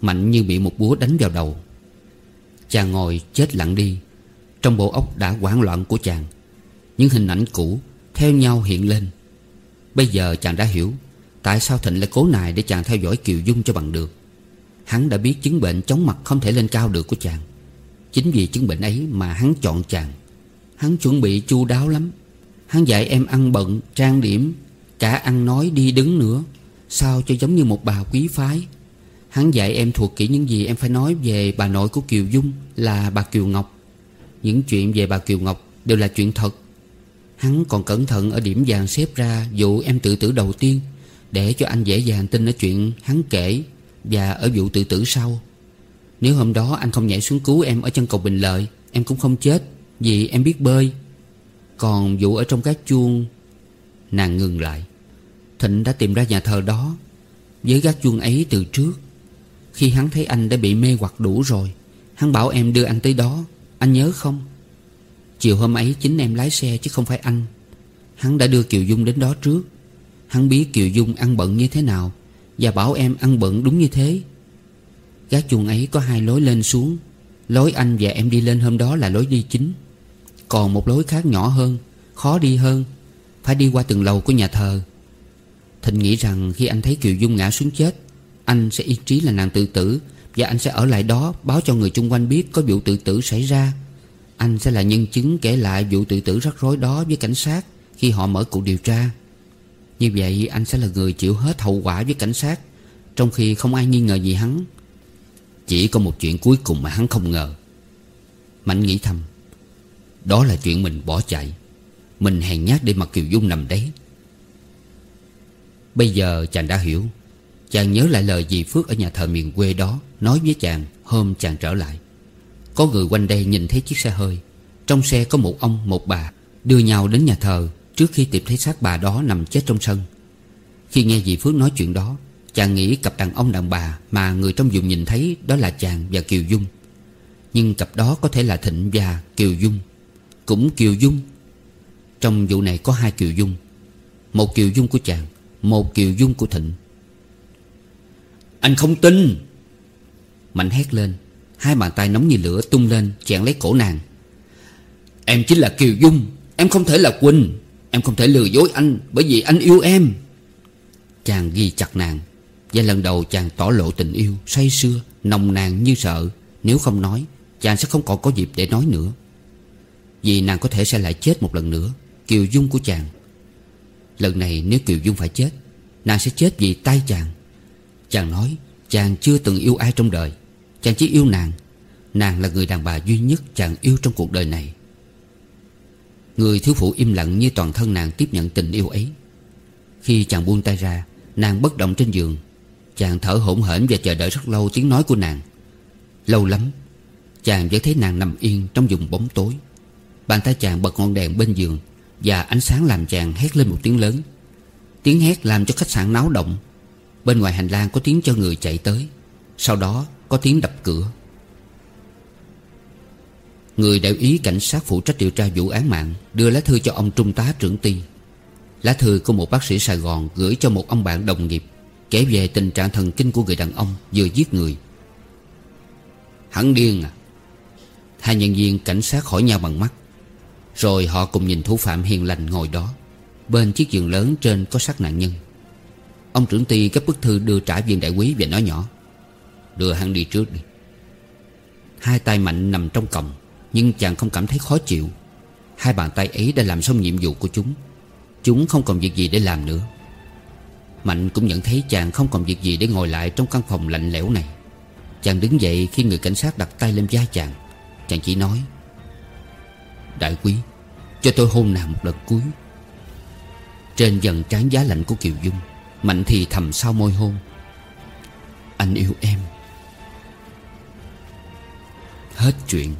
Speaker 1: Mạnh như bị một búa đánh vào đầu. Chàng ngồi chết lặng đi. Trong bộ óc đã hoảng loạn của chàng. Những hình ảnh cũ Theo nhau hiện lên. Bây giờ chàng đã hiểu Tại sao Thịnh lại cố nài để chàng theo dõi Kiều Dung cho bằng được. Hắn đã biết chứng bệnh chóng mặt không thể lên cao được của chàng. Chính vì chứng bệnh ấy mà hắn chọn chàng. Hắn chuẩn bị chu đáo lắm. Hắn dạy em ăn bận, trang điểm Cả ăn nói đi đứng nữa. Sao cho giống như một bà quý phái? Hắn dạy em thuộc kỹ những gì em phải nói về bà nội của Kiều Dung Là bà Kiều Ngọc. Những chuyện về bà Kiều Ngọc đều là chuyện thật. Hắn còn cẩn thận ở điểm vàng xếp ra vụ em tự tử đầu tiên Để cho anh dễ dàng tin ở chuyện hắn kể Và ở vụ tự tử sau. Nếu hôm đó anh không nhảy xuống cứu em ở chân cầu Bình Lợi, Em cũng không chết, Vì em biết bơi. Còn vụ ở trong các chuông, Nàng ngừng lại. Thịnh đã tìm ra nhà thờ đó, Với gác chuông ấy từ trước. Khi hắn thấy anh đã bị mê hoặc đủ rồi, Hắn bảo em đưa anh tới đó. Anh nhớ không? Chiều hôm ấy chính em lái xe chứ không phải anh. Hắn đã đưa Kiều Dung đến đó trước. Hắn biết Kiều Dung ăn bận như thế nào Và bảo em ăn bận đúng như thế. Gác chuông ấy có hai lối lên xuống. Lối anh và em đi lên hôm đó là lối đi chính. Còn một lối khác nhỏ hơn, Khó đi hơn, Phải đi qua từng lầu của nhà thờ. Thịnh nghĩ rằng khi anh thấy Kiều Dung ngã xuống chết, Anh sẽ yên trí là nàng tự tử Và anh sẽ ở lại đó báo cho người chung quanh biết có vụ tự tử xảy ra. Anh sẽ là nhân chứng kể lại vụ tự tử rắc rối đó với cảnh sát Khi họ mở cuộc điều tra. Như vậy, anh sẽ là người chịu hết hậu quả với cảnh sát, Trong khi không ai nghi ngờ gì hắn.
Speaker 2: Chỉ có một chuyện cuối cùng mà hắn không ngờ.
Speaker 1: Mạnh nghĩ thầm,
Speaker 2: Đó là chuyện mình bỏ chạy. Mình hèn nhát để mặc Kiều Dung nằm đấy. Bây giờ chàng đã hiểu. Chàng nhớ lại lời dì Phước ở nhà thờ miền quê đó, Nói với chàng hôm chàng trở lại. Có người quanh đây nhìn thấy chiếc xe hơi. Trong xe có một ông, một bà, Đưa nhau đến nhà thờ Trước khi tìm thấy xác bà đó nằm chết trong sân. Khi nghe dì Phước nói chuyện đó Chàng nghĩ cặp đàn ông đàn bà Mà người trong vùng nhìn thấy Đó là chàng và Kiều Dung. Nhưng cặp đó có thể là Thịnh và Kiều Dung. Cũng Kiều Dung. Trong vụ này có hai Kiều Dung. Một Kiều Dung của chàng, một kiều dung của Thịnh. Anh không tin. Mạnh hét lên. Hai bàn tay nóng như lửa tung lên Chàng lấy cổ nàng. Em chính là Kiều Dung. Em không thể là Quỳnh. Em không thể lừa dối anh Bởi vì anh yêu em. Chàng ghi chặt nàng. Và lần đầu chàng tỏ lộ tình yêu, Say sưa, Nồng nàn như sợ. Nếu không nói, Chàng sẽ không còn có dịp để nói nữa. Vì nàng có thể sẽ lại chết một lần nữa, Kiều Dung của chàng. Lần này nếu Kiều Dung phải chết, Nàng sẽ chết vì tay chàng. Chàng nói, chàng chưa từng yêu ai trong đời. Chàng chỉ yêu nàng. Nàng là người đàn bà duy nhất chàng yêu trong cuộc đời này. Người thiếu phụ im lặng như toàn thân nàng tiếp nhận tình yêu ấy. Khi chàng buông tay ra, Nàng bất động trên giường. Chàng thở hổn hển và chờ đợi rất lâu tiếng nói của nàng. Lâu lắm, Chàng vẫn thấy nàng nằm yên trong vùng bóng tối. Bàn tay chàng bật ngọn đèn bên giường và ánh sáng làm chàng hét lên một tiếng lớn. Tiếng hét làm cho khách sạn náo động. Bên ngoài hành lang có tiếng cho người chạy tới. Sau đó có tiếng đập cửa. Người đại ý cảnh sát phụ trách điều tra vụ án mạng Đưa lá thư cho ông trung tá trưởng ty Lá thư của một bác sĩ Sài Gòn Gửi cho một ông bạn đồng nghiệp. Kể về tình trạng thần kinh của người đàn ông Vừa giết người. Hắn điên à? Hai nhân viên cảnh sát hỏi nhau bằng mắt. Rồi họ cùng nhìn thủ phạm hiền lành ngồi đó, Bên chiếc giường lớn trên có xác nạn nhân. Ông trưởng ty cấp bức thư đưa trả viên đại quý và nói nhỏ, Đưa hắn đi trước đi. Hai tay mạnh nằm trong còng, Nhưng chàng không cảm thấy khó chịu. Hai bàn tay ấy đã làm xong nhiệm vụ của chúng. Chúng không còn việc gì để làm nữa. Mạnh cũng nhận thấy chàng không còn việc gì để ngồi lại trong căn phòng lạnh lẽo này. Chàng đứng dậy khi người cảnh sát đặt tay lên vai chàng. Chàng chỉ nói, Đại quý, Cho tôi hôn nàng một lần cuối. Trên dần trán giá lạnh của Kiều Dung, Mạnh thì thầm sau môi hôn, Anh yêu em. Hết chuyện.